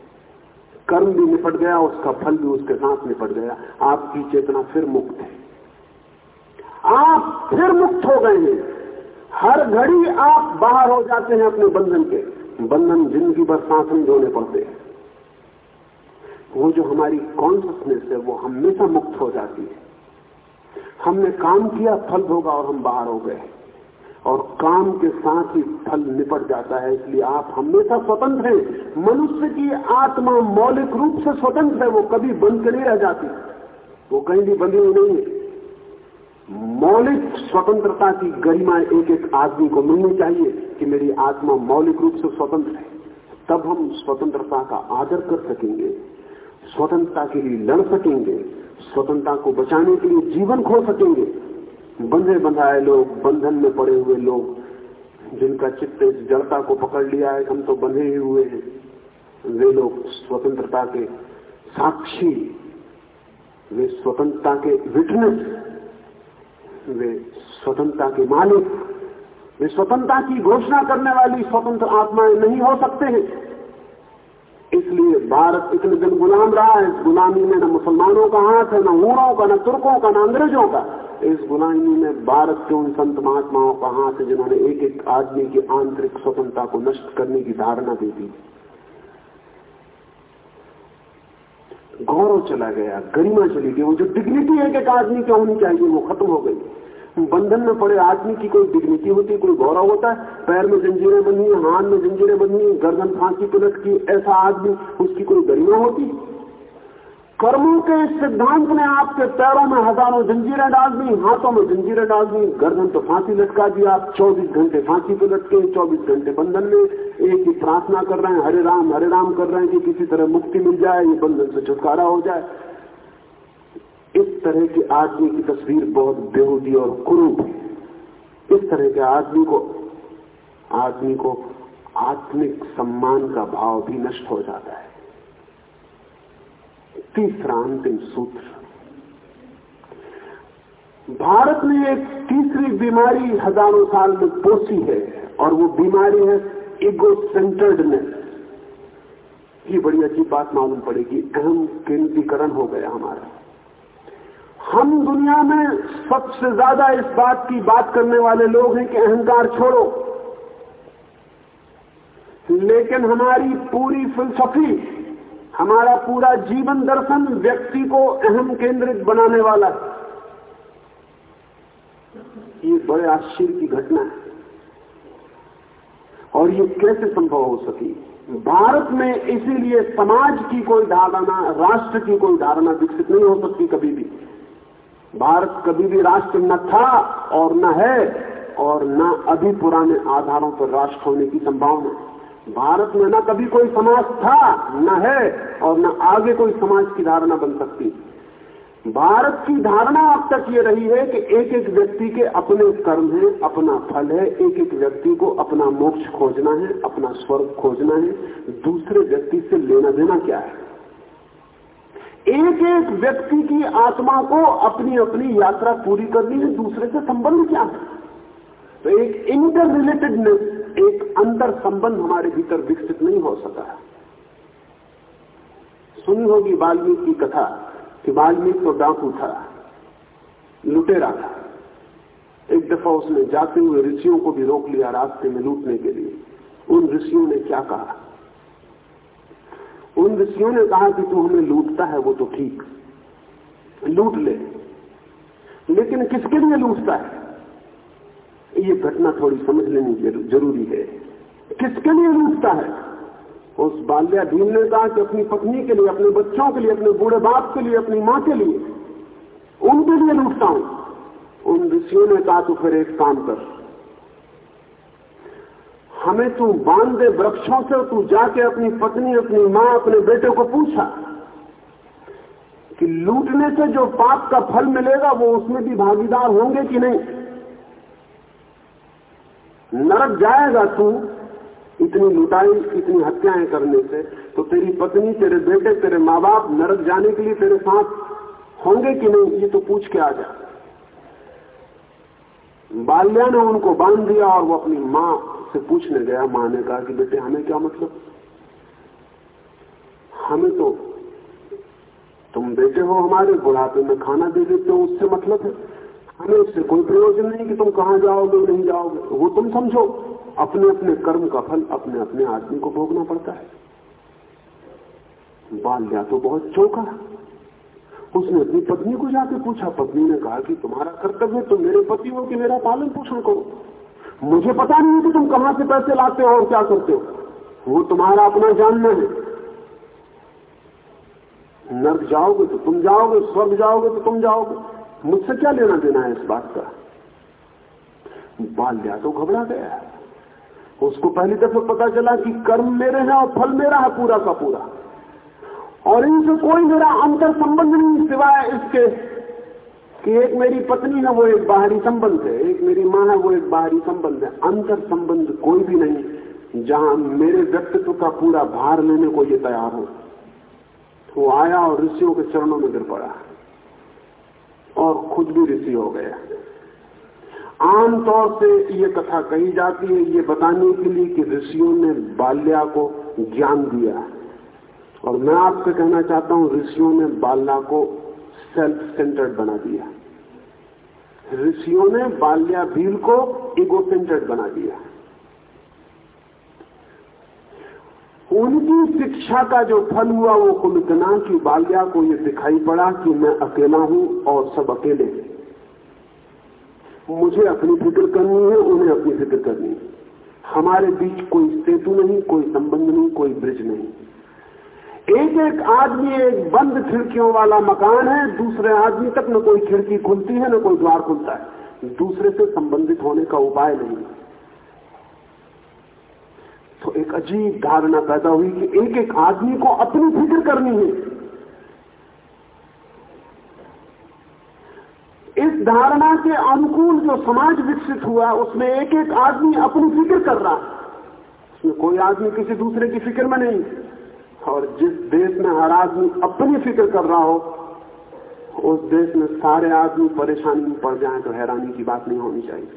कर्म भी निपट गया, उसका फल भी उसके साथ निपट गया। आपकी चेतना फिर मुक्त है। आप फिर मुक्त हो गए हैं। हर घड़ी आप बाहर हो जाते हैं अपने बंधन के। बंधन ज़िंदगी भर सांस नहीं धोने पड़ते। हैं वो जो हमारी कॉन्सियसनेस है, वो हमेशा मुक्त हो जाती है। हमने काम किया, फल भोगा और हम बाहर हो गए और काम के साथ ही फल निपट जाता है, इसलिए आप हमेशा स्वतंत्र हैं। मनुष्य की आत्मा मौलिक रूप से स्वतंत्र है, वो कभी बंद नहीं रह जाती। वो कहीं भी बंधी हुई नहीं है। मौलिक स्वतंत्रता की गरिमा एक एक आदमी को मिलनी चाहिए कि मेरी आत्मा मौलिक रूप से स्वतंत्र है। तब हम स्वतंत्रता का आदर कर सकेंगे, स्वतंत्रता के लिए लड़ सकेंगे, स्वतंत्रता को बचाने के लिए जीवन खो सकेंगे। बंधे बंधाए लोग, बंधन में पड़े हुए लोग, जिनका चित्त इस जड़ता को पकड़ लिया है, हम तो बंधे ही हुए हैं। वे लोग स्वतंत्रता के साक्षी, वे स्वतंत्रता के विटनेस, वे स्वतंत्रता के मालिक, वे स्वतंत्रता की घोषणा करने वाली स्वतंत्र आत्माएँ नहीं हो सकते हैं। इसलिए भारत इतने दिन गुलाम रहा है गुलामी में न मुसलमानों का हाथ है, न हूणों का, न तुर्कों का, न अंग्रेज़ों का। इस गुलामी में भारत के उन संत महात्माओं का हाथ जिन्होंने एक एक आदमी की आंतरिक स्वतंत्रता को नष्ट करने की धारणा दे दी गौरव चला गया, गरिमा चली गई, वो जो डिग्निटी एक एक आदमी की होनी चाहिए, वो खत्म हो गई। बंधन में पड़े, आदमी की कोई डिग्निटी होती, कोई गौरव होता है पैर में जंजीरें बनी, हाथ में जंजीरें बनी, गर्दन फांसी, पलट की, ऐसा आदमी, उसकी कोई गरिमा होती। कर्मों के सिद्धांत ने आपके पैरों में हज़ारों जंजीरें डाल दी हाथों में जंजीरें डाल दी गर्दन तो फांसी लटका दी, आप 24 घंटे फांसी पे लटके 24 घंटे बंधन में एक ही प्रार्थना कर रहे हैं, हरे राम हरे राम कर रहे हैं कि किसी तरह मुक्ति मिल जाए, ये बंधन से छुटकारा हो जाए। इस तरह के आदमी की तस्वीर बहुत बेहूदी और कुरूप है। इस तरह के आदमी को आदमी को आत्मिक सम्मान का भाव भी नष्ट हो जाता है। तीसरा अंतिम सूत्र। भारत ने एक तीसरी बीमारी हज़ारों साल में पोसी है और वो बीमारी है इगो सेंटर्डनेस ये बड़ी अच्छी बात मालूम पड़ेगी, अहम केंद्रीकरण हो गया हमारा। हम दुनिया में सबसे ज़्यादा इस बात की बात करने वाले लोग हैं कि अहंकार छोड़ो। लेकिन हमारी पूरी फिलसफी हमारा पूरा जीवन दर्शन व्यक्ति को अहम केंद्रित बनाने वाला है। ये बड़े आश्चर्य की घटना है। और ये कैसे संभव हो सकी? भारत में इसीलिए समाज की कोई धारणा, राष्ट्र की कोई धारणा विकसित नहीं हो सकती कभी भी। भारत कभी भी राष्ट्र न था और न है और न अभी पुराने आधारों पर राष्ट्र होने की संभावना भारत में ना कभी कोई समाज था, न है और न आगे कोई समाज की धारणा बन सकती। भारत की धारणा अब तक ये रही है कि एक एक व्यक्ति के अपने कर्म है, अपना फल है एक एक व्यक्ति को अपना मोक्ष खोजना है, अपना स्वर्ग खोजना है, दूसरे व्यक्ति से लेना देना क्या है? एक एक व्यक्ति की आत्मा को अपनी अपनी यात्रा पूरी करनी है, दूसरे से संबंध क्या है? तो एक इंटर रिलेटेडनेस एक अंतर संबंध हमारे भीतर विकसित नहीं हो सका। सुनी होगी वाल्मीकि की कथा कि वाल्मीकि तो डाकू था, लुटेरा था। एक दफ़ा उसने जाते हुए ऋषियों को भी रोक लिया रास्ते में लूटने के लिए। उन ऋषियों ने क्या कहा? उन ऋषियों ने कहा कि तू हमें लूटता है, वो तो ठीक। लूट ले। लेकिन किसके लिए लूटता है? ये घटना थोड़ी समझ लेनी ज़रूरी है। किसके लिए लूटता है? उस बाल्याधीन ने कहा कि अपनी पत्नी के लिए, अपने बच्चों के लिए, अपने बूढ़े बाप के लिए, अपनी माँ के लिए। उनके लिए लूटता हूँ। उन ऋषियों ने कहा तो फिर एक काम कर। हमें तू बाँध दे वृक्षों से तू जाके अपनी पत्नी, अपनी माँ, अपने बेटे को पूछा कि लूटने से जो पाप का फल मिलेगा, वो उसमें भी भागीदार होंगे कि नहीं? नरक जाएगा तू इतनी लुटाई, इतनी हत्याएँ करने से तो तेरी पत्नी, तेरे बेटे, तेरे माँ बाप नरक जाने के लिए तेरे साथ होंगे कि नहीं, ये तो पूछ के आ जा। बाल्या ने उनको बाँध दिया और वो अपनी माँ से पूछने गया, माँ ने कहा कि बेटे, हमें क्या मतलब? हमें तो तुम बेटे हो हमारे, बुढ़ापे में खाना दे देते हो, उससे मतलब है। हमें उससे कोई प्रयोजन नहीं कि तुम कहाँ जाओगे नहीं जाओगे। वो तुम समझो। अपने अपने कर्म का फल अपने अपने आदमी को भोगना पड़ता है। बाल बाल्या तो बहुत चौका। उसने अपनी पत्नी को जाके पूछा, पत्नी ने कहा कि तुम्हारा कर्तव्य तुम मेरे पति हो कि मेरा पालन पोषण करो। मुझे पता नहीं कि तुम कहाँ से पैसे लाते हो और क्या करते हो। वो तुम्हारा अपना जानना है। नर्क जाओगे तो तुम जाओगे, स्वर्ग जाओगे तो तुम जाओगे। मुझसे क्या लेना देना है इस बात का? बाल्या तो घबरा गया उसको पहली दफे पता चला कि कर्म मेरे हैं और फल मेरा है पूरा का पूरा। और इनसे कोई मेरा अंतर संबंध नहीं, सिवाय इसके कि एक मेरी पत्नी है, वो एक बाहरी संबंध है। एक मेरी माँ है, वो एक बाहरी संबंध है। अंतर संबंध कोई भी नहीं, जहाँ मेरे व्यक्तित्व का पूरा भार लेने को ये तैयार हो। वो आया और ऋषियों के चरणों में गिर पड़ा। खुद भी ऋषि हो गया। आमतौर से ये कथा कही जाती है, ये बताने के लिए कि ऋषियों ने बाल्या को ज्ञान दिया। और मैं आपसे कहना चाहता हूँ, ऋषियों ने बाल्या को सेल्फ सेंटर्ड बना दिया। ऋषियों ने बाल्या भील को इगो सेंटर्ड बना दिया। उनकी शिक्षा का जो फल हुआ, वो कुल इतना कि बाल्या को ये दिखाई पड़ा कि मैं अकेला हूँ और सब अकेले मुझे अपनी फ़िक्र करनी है, उन्हें अपनी फ़िक्र करनी है। हमारे बीच कोई सेतु नहीं, कोई संबंध नहीं, कोई ब्रिज नहीं। एक एक आदमी एक बंद खिड़कियों वाला मकान है, दूसरे आदमी तक न कोई खिड़की खुलती है, न कोई द्वार खुलता है। दूसरे से संबंधित होने का उपाय नहीं। तो एक अजीब धारणा पैदा हुई कि एक एक आदमी को अपनी फ़िक्र करनी है। इस धारणा के अनुकूल जो समाज विकसित हुआ, उसमें एक एक आदमी अपनी फ़िक्र कर रहा। उसमें कोई आदमी किसी दूसरे की फ़िक्र में नहीं। और जिस देश में हर आदमी अपनी फ़िक्र कर रहा हो, उस देश में सारे आदमी परेशानी में पड़ जाए तो हैरानी की बात नहीं होनी चाहिए।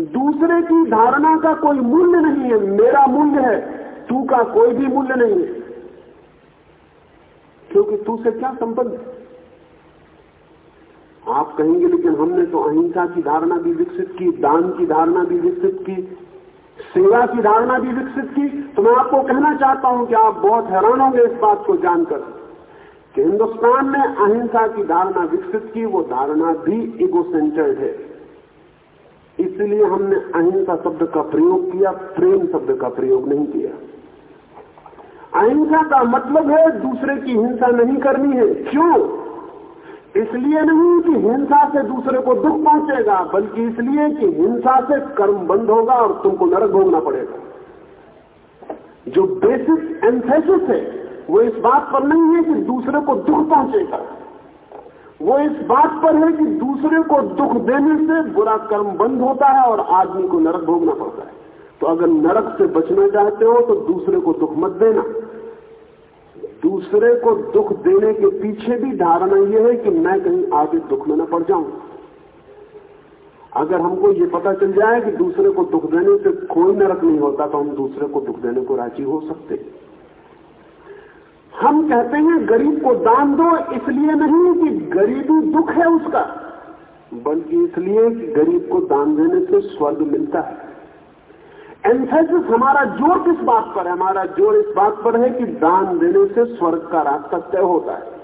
दूसरे की धारणा का कोई मूल्य नहीं है, मेरा मूल्य है, तू का कोई भी मूल्य नहीं है। क्योंकि तू से क्या संबंध आप कहेंगे, लेकिन हमने तो अहिंसा की धारणा भी विकसित की, दान की धारणा भी विकसित की, सेवा की धारणा भी विकसित की। तो मैं आपको कहना चाहता हूँ कि आप बहुत हैरान होंगे इस बात को जानकर। कि हिंदुस्तान ने अहिंसा की धारणा विकसित की, वो धारणा भी इगो सेंटर्ड है। इसलिए हमने अहिंसा शब्द का प्रयोग किया, प्रेम शब्द का प्रयोग नहीं किया। अहिंसा का मतलब है दूसरे की हिंसा नहीं करनी है। क्यों? इसलिए नहीं कि हिंसा से दूसरे को दुख पहुंचेगा, बल्कि इसलिए कि हिंसा से कर्म बंद होगा और तुमको नरक भोगना पड़ेगा। जो बेसिक एंथेसिस है, वो इस बात पर नहीं है कि दूसरे को दुख पहुंचेगा। वो इस बात पर है कि दूसरे को दुख देने से बुरा कर्म बंद होता है और आदमी को नरक भोगना पड़ता है। तो अगर नरक से बचना चाहते हो तो दूसरे को दुख मत देना। दूसरे को दुख देने के पीछे भी धारणा यह है कि मैं कहीं आगे दुख में न पड़ जाऊँ। अगर हमको ये पता चल जाए कि दूसरे को दुख देने से कोई नरक नहीं होता तो हम दूसरे को दुख देने को राज़ी हो सकते। हम कहते हैं गरीब को दान दो, इसलिए नहीं कि गरीबी दुख है उसका, बल्कि इसलिए कि गरीब को दान देने से स्वर्ग मिलता है। एंथेसिस हमारा ज़ोर किस बात पर है? हमारा ज़ोर इस बात पर है कि दान देने से स्वर्ग का रास्ता तय होता है।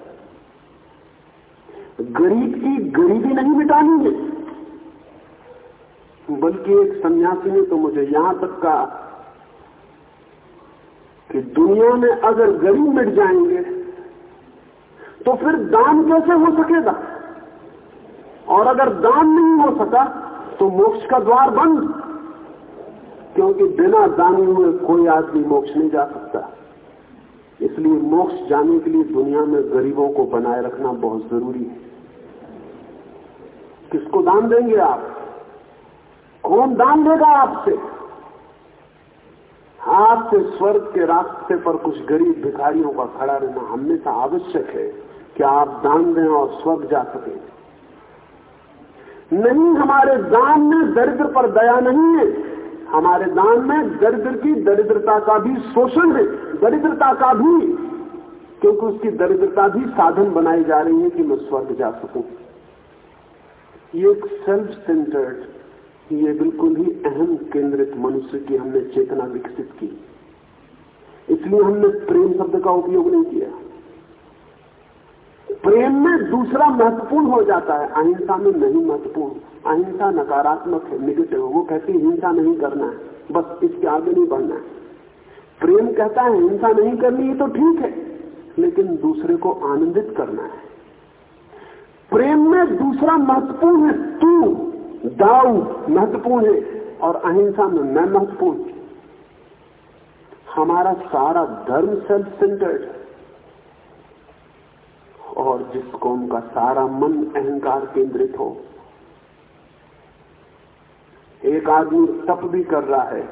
गरीब की गरीबी नहीं मिटानी है। बल्कि एक सन्यासी ने तो मुझे यहाँ तक कहा कि दुनिया में अगर गरीब मिट जाएँगे तो फिर दान कैसे हो सकेगा? और अगर दान नहीं हो सका तो मोक्ष का द्वार बंद। क्योंकि बिना दानी हुए कोई आदमी मोक्ष नहीं जा सकता। इसलिए मोक्ष जाने के लिए दुनिया में गरीबों को बनाए रखना बहुत ज़रूरी है। किसको दान देंगे आप? कौन दान देगा आपसे? आपसे स्वर्ग के रास्ते पर कुछ गरीब भिखारियों का खड़ा रहना हमेशा आवश्यक है कि आप दान दें और स्वर्ग जा सके। नहीं, हमारे दान में दरिद्र पर दया नहीं है। हमारे दान में दरिद्र की दरिद्रता का भी शोषण है। दरिद्रता का भी, क्योंकि उसकी दरिद्रता भी साधन बनाई जा रही है कि मैं स्वर्ग जा सकूँ। ये एक सेल्फ सेंटर्ड ये बिल्कुल ही अहम केंद्रित मनुष्य की हमने चेतना विकसित की। इसलिए हमने प्रेम शब्द का उपयोग नहीं किया। प्रेम में दूसरा महत्वपूर्ण हो जाता है। अहिंसा में नहीं महत्वपूर्ण। अहिंसा नकारात्मक है निगेटिव वो कहती हिंसा नहीं करना है। बस इसके आगे नहीं बढ़ना है। प्रेम कहता है, हिंसा नहीं करनी है तो ठीक है। लेकिन दूसरे को आनंदित करना है। प्रेम में दूसरा महत्वपूर्ण है, तू। दाऊ महत्वपूर्ण है और अहिंसा में मैं महत्वपूर्ण हमारा सारा धर्म सेल्फ सेंटर्ड और जिस कौम का सारा मन अहंकार केंद्रित हो, एक आदमी तप भी कर रहा है,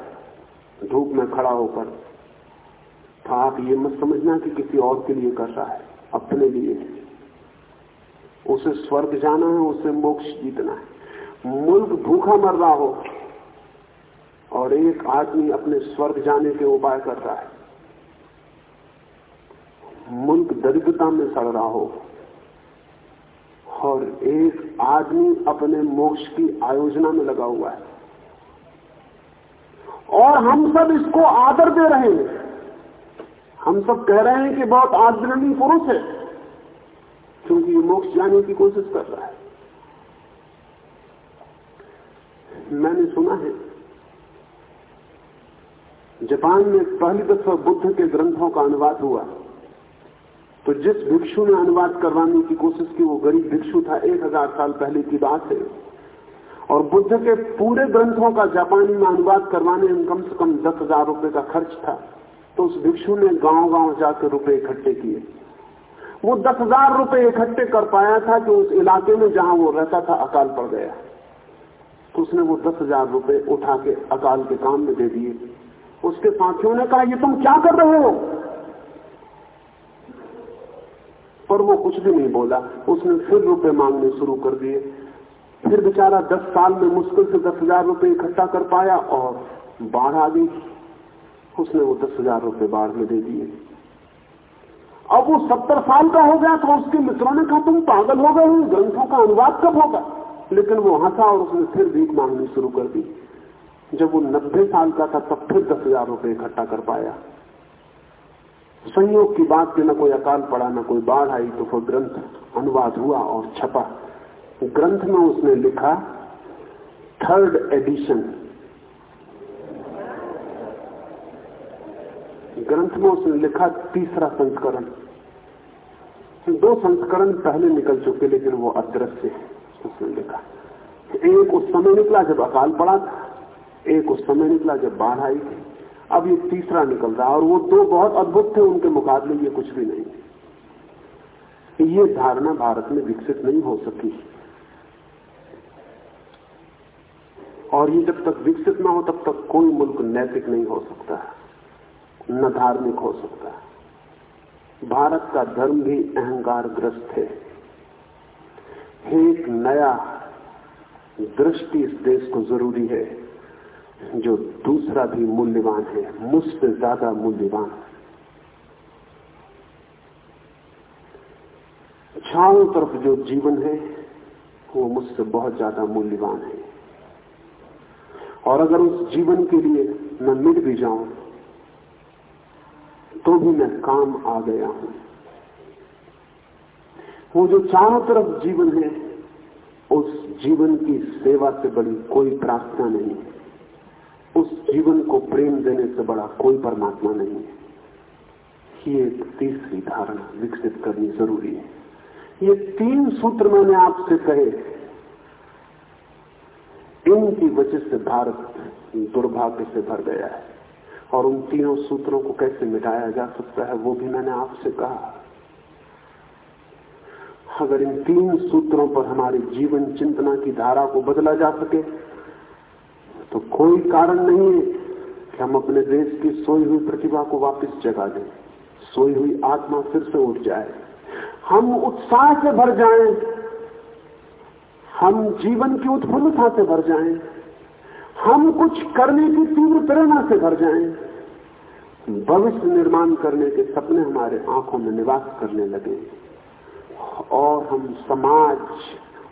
धूप में खड़ा होकर तो आप ये मत समझना कि किसी और के लिए कर रहा है, अपने लिए। उसे स्वर्ग जाना है, उसे मोक्ष जीतना है। मुल्क भूखा मर रहा हो और एक आदमी अपने स्वर्ग जाने के उपाय कर रहा है। मुल्क दरिद्रता में सड़ रहा हो और एक आदमी अपने मोक्ष की आयोजना में लगा हुआ है। और हम सब इसको आदर दे रहे हैं। हम सब कह रहे हैं कि बहुत आदरणीय पुरुष है, क्योंकि ये मोक्ष जाने की कोशिश कर रहा है। मैंने सुना है। जापान में पहली दफ़ा बुद्ध के ग्रंथों का अनुवाद हुआ। तो जिस भिक्षु ने अनुवाद करवाने की कोशिश की, वो गरीब भिक्षु था, एक हज़ार साल पहले की बात है। और बुद्ध के पूरे ग्रंथों का जापानी में अनुवाद करवाने में कम से कम दस हज़ार रुपए का खर्च था। तो उस भिक्षु ने गाँव गाँव जाकर रुपए इकट्ठे किए। वो दस हज़ार रुपए इकट्ठे कर पाया था कि उस इलाके में जहाँ वो रहता था, अकाल पड़ गया। उसने वो दस हज़ार रुपए उठा के अकाल के काम में दे दिए। उसके साथियों ने कहा, ये तुम क्या कर रहे हो? पर वो कुछ भी नहीं बोला। उसने फिर रुपए मांगने शुरू कर दिए। फिर बेचारा दस साल में मुश्किल से दस हज़ार रुपए इकट्ठा कर पाया और बाढ़ आ गई। उसने वो दस हज़ार रुपए बाढ़ में दे दिए। अब वो सत्तर साल का हो गया तो उसके मित्रों ने कहा, तुम पागल हो गए ग्रंथों का अनुवाद कब होगा? लेकिन वो हंसा और उसने फिर भीख मांगनी शुरू कर दी। जब वो नब्बे साल का था, तब फिर दस हज़ार रुपए इकट्ठा कर पाया। संयोग की बात कि न कोई अकाल पड़ा, न कोई बाढ़ आई तो फिर ग्रंथ अनुवाद हुआ और छपा। ग्रंथ में उसने लिखा, थर्ड एडिशन। ग्रंथ में उसने लिखा, तीसरा संस्करण। दो संस्करण पहले निकल चुके, लेकिन वो अदृश्य है। उसने लिखा? एक उस समय निकला जब अकाल पड़ा था, एक उस समय निकला जब बाढ़ आई थी। अब ये तीसरा निकल रहा और वो दो बहुत अद्भुत थे, उनके मुकाबले ये कुछ भी नहीं ये धारणा भारत में विकसित नहीं हो सकी। और ये जब तक विकसित ना हो, तब तक कोई मुल्क नैतिक नहीं हो सकता, न धार्मिक हो सकता। भारत का धर्म भी अहंकार ग्रस्त है। एक नया दृष्टि इस देश को ज़रूरी है, जो दूसरा भी मूल्यवान है, मुझसे ज़्यादा मूल्यवान। चारों तरफ़ जो जीवन है, वो मुझसे बहुत ज़्यादा मूल्यवान है। और अगर उस जीवन के लिए मैं मिट भी जाऊँ तो भी मैं काम आ गया हूँ। वो जो चारों तरफ़ जीवन है, उस जीवन की सेवा से बड़ी कोई प्रार्थना नहीं है। उस जीवन को प्रेम देने से बड़ा कोई परमात्मा नहीं है। ये तीसरी धारणा विकसित करनी ज़रूरी है। ये तीन सूत्र मैंने आपसे कहे। इनकी वजह से भारत दुर्भाग्य से भर गया है। और उन तीनों सूत्रों को कैसे मिटाया जा सकता है, वो भी मैंने आपसे कहा। अगर इन तीन सूत्रों पर हमारे जीवन चिंतना की धारा को बदला जा सके तो कोई कारण नहीं है कि हम अपने देश की सोई हुई प्रतिभा को वापस जगा दें। सोई हुई आत्मा फिर से उठ जाए। हम उत्साह से भर जाएँ, हम जीवन की उत्फुल्लता से भर जाएँ, हम कुछ करने की तीव्र प्रेरणा से भर जाएँ, भविष्य निर्माण करने के सपने हमारे आँखों में निवास करने लगे। और हम समाज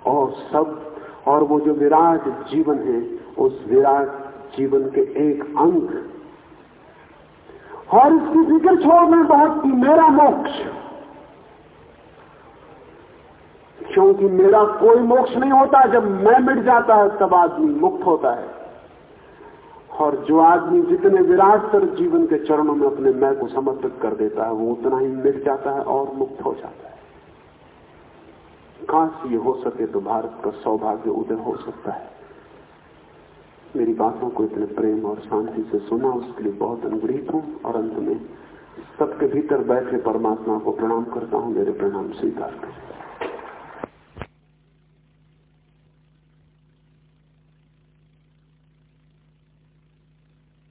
और सब और वो जो विराट जीवन है, उस विराट जीवन के एक अंग। और इसकी फ़िक्र छोड़ में बहुत मेरा मोक्ष। क्योंकि मेरा कोई मोक्ष नहीं होता, जब मैं मिट जाता है, तब आदमी मुक्त होता है। और जो आदमी जितने विराट तर जीवन के चरणों में अपने मैं को समर्पित कर देता है, वो उतना ही मिट जाता है और मुक्त हो जाता है। काश ये हो सके तो भारत का सौभाग्य उदय हो सकता है। मेरी बातों को इतने प्रेम और शांति से सुना, उसके लिए बहुत अनुग्रहित हूँ और अंत में सबके भीतर बैठे परमात्मा को प्रणाम करता हूँ, मेरे प्रणाम स्वीकार करें।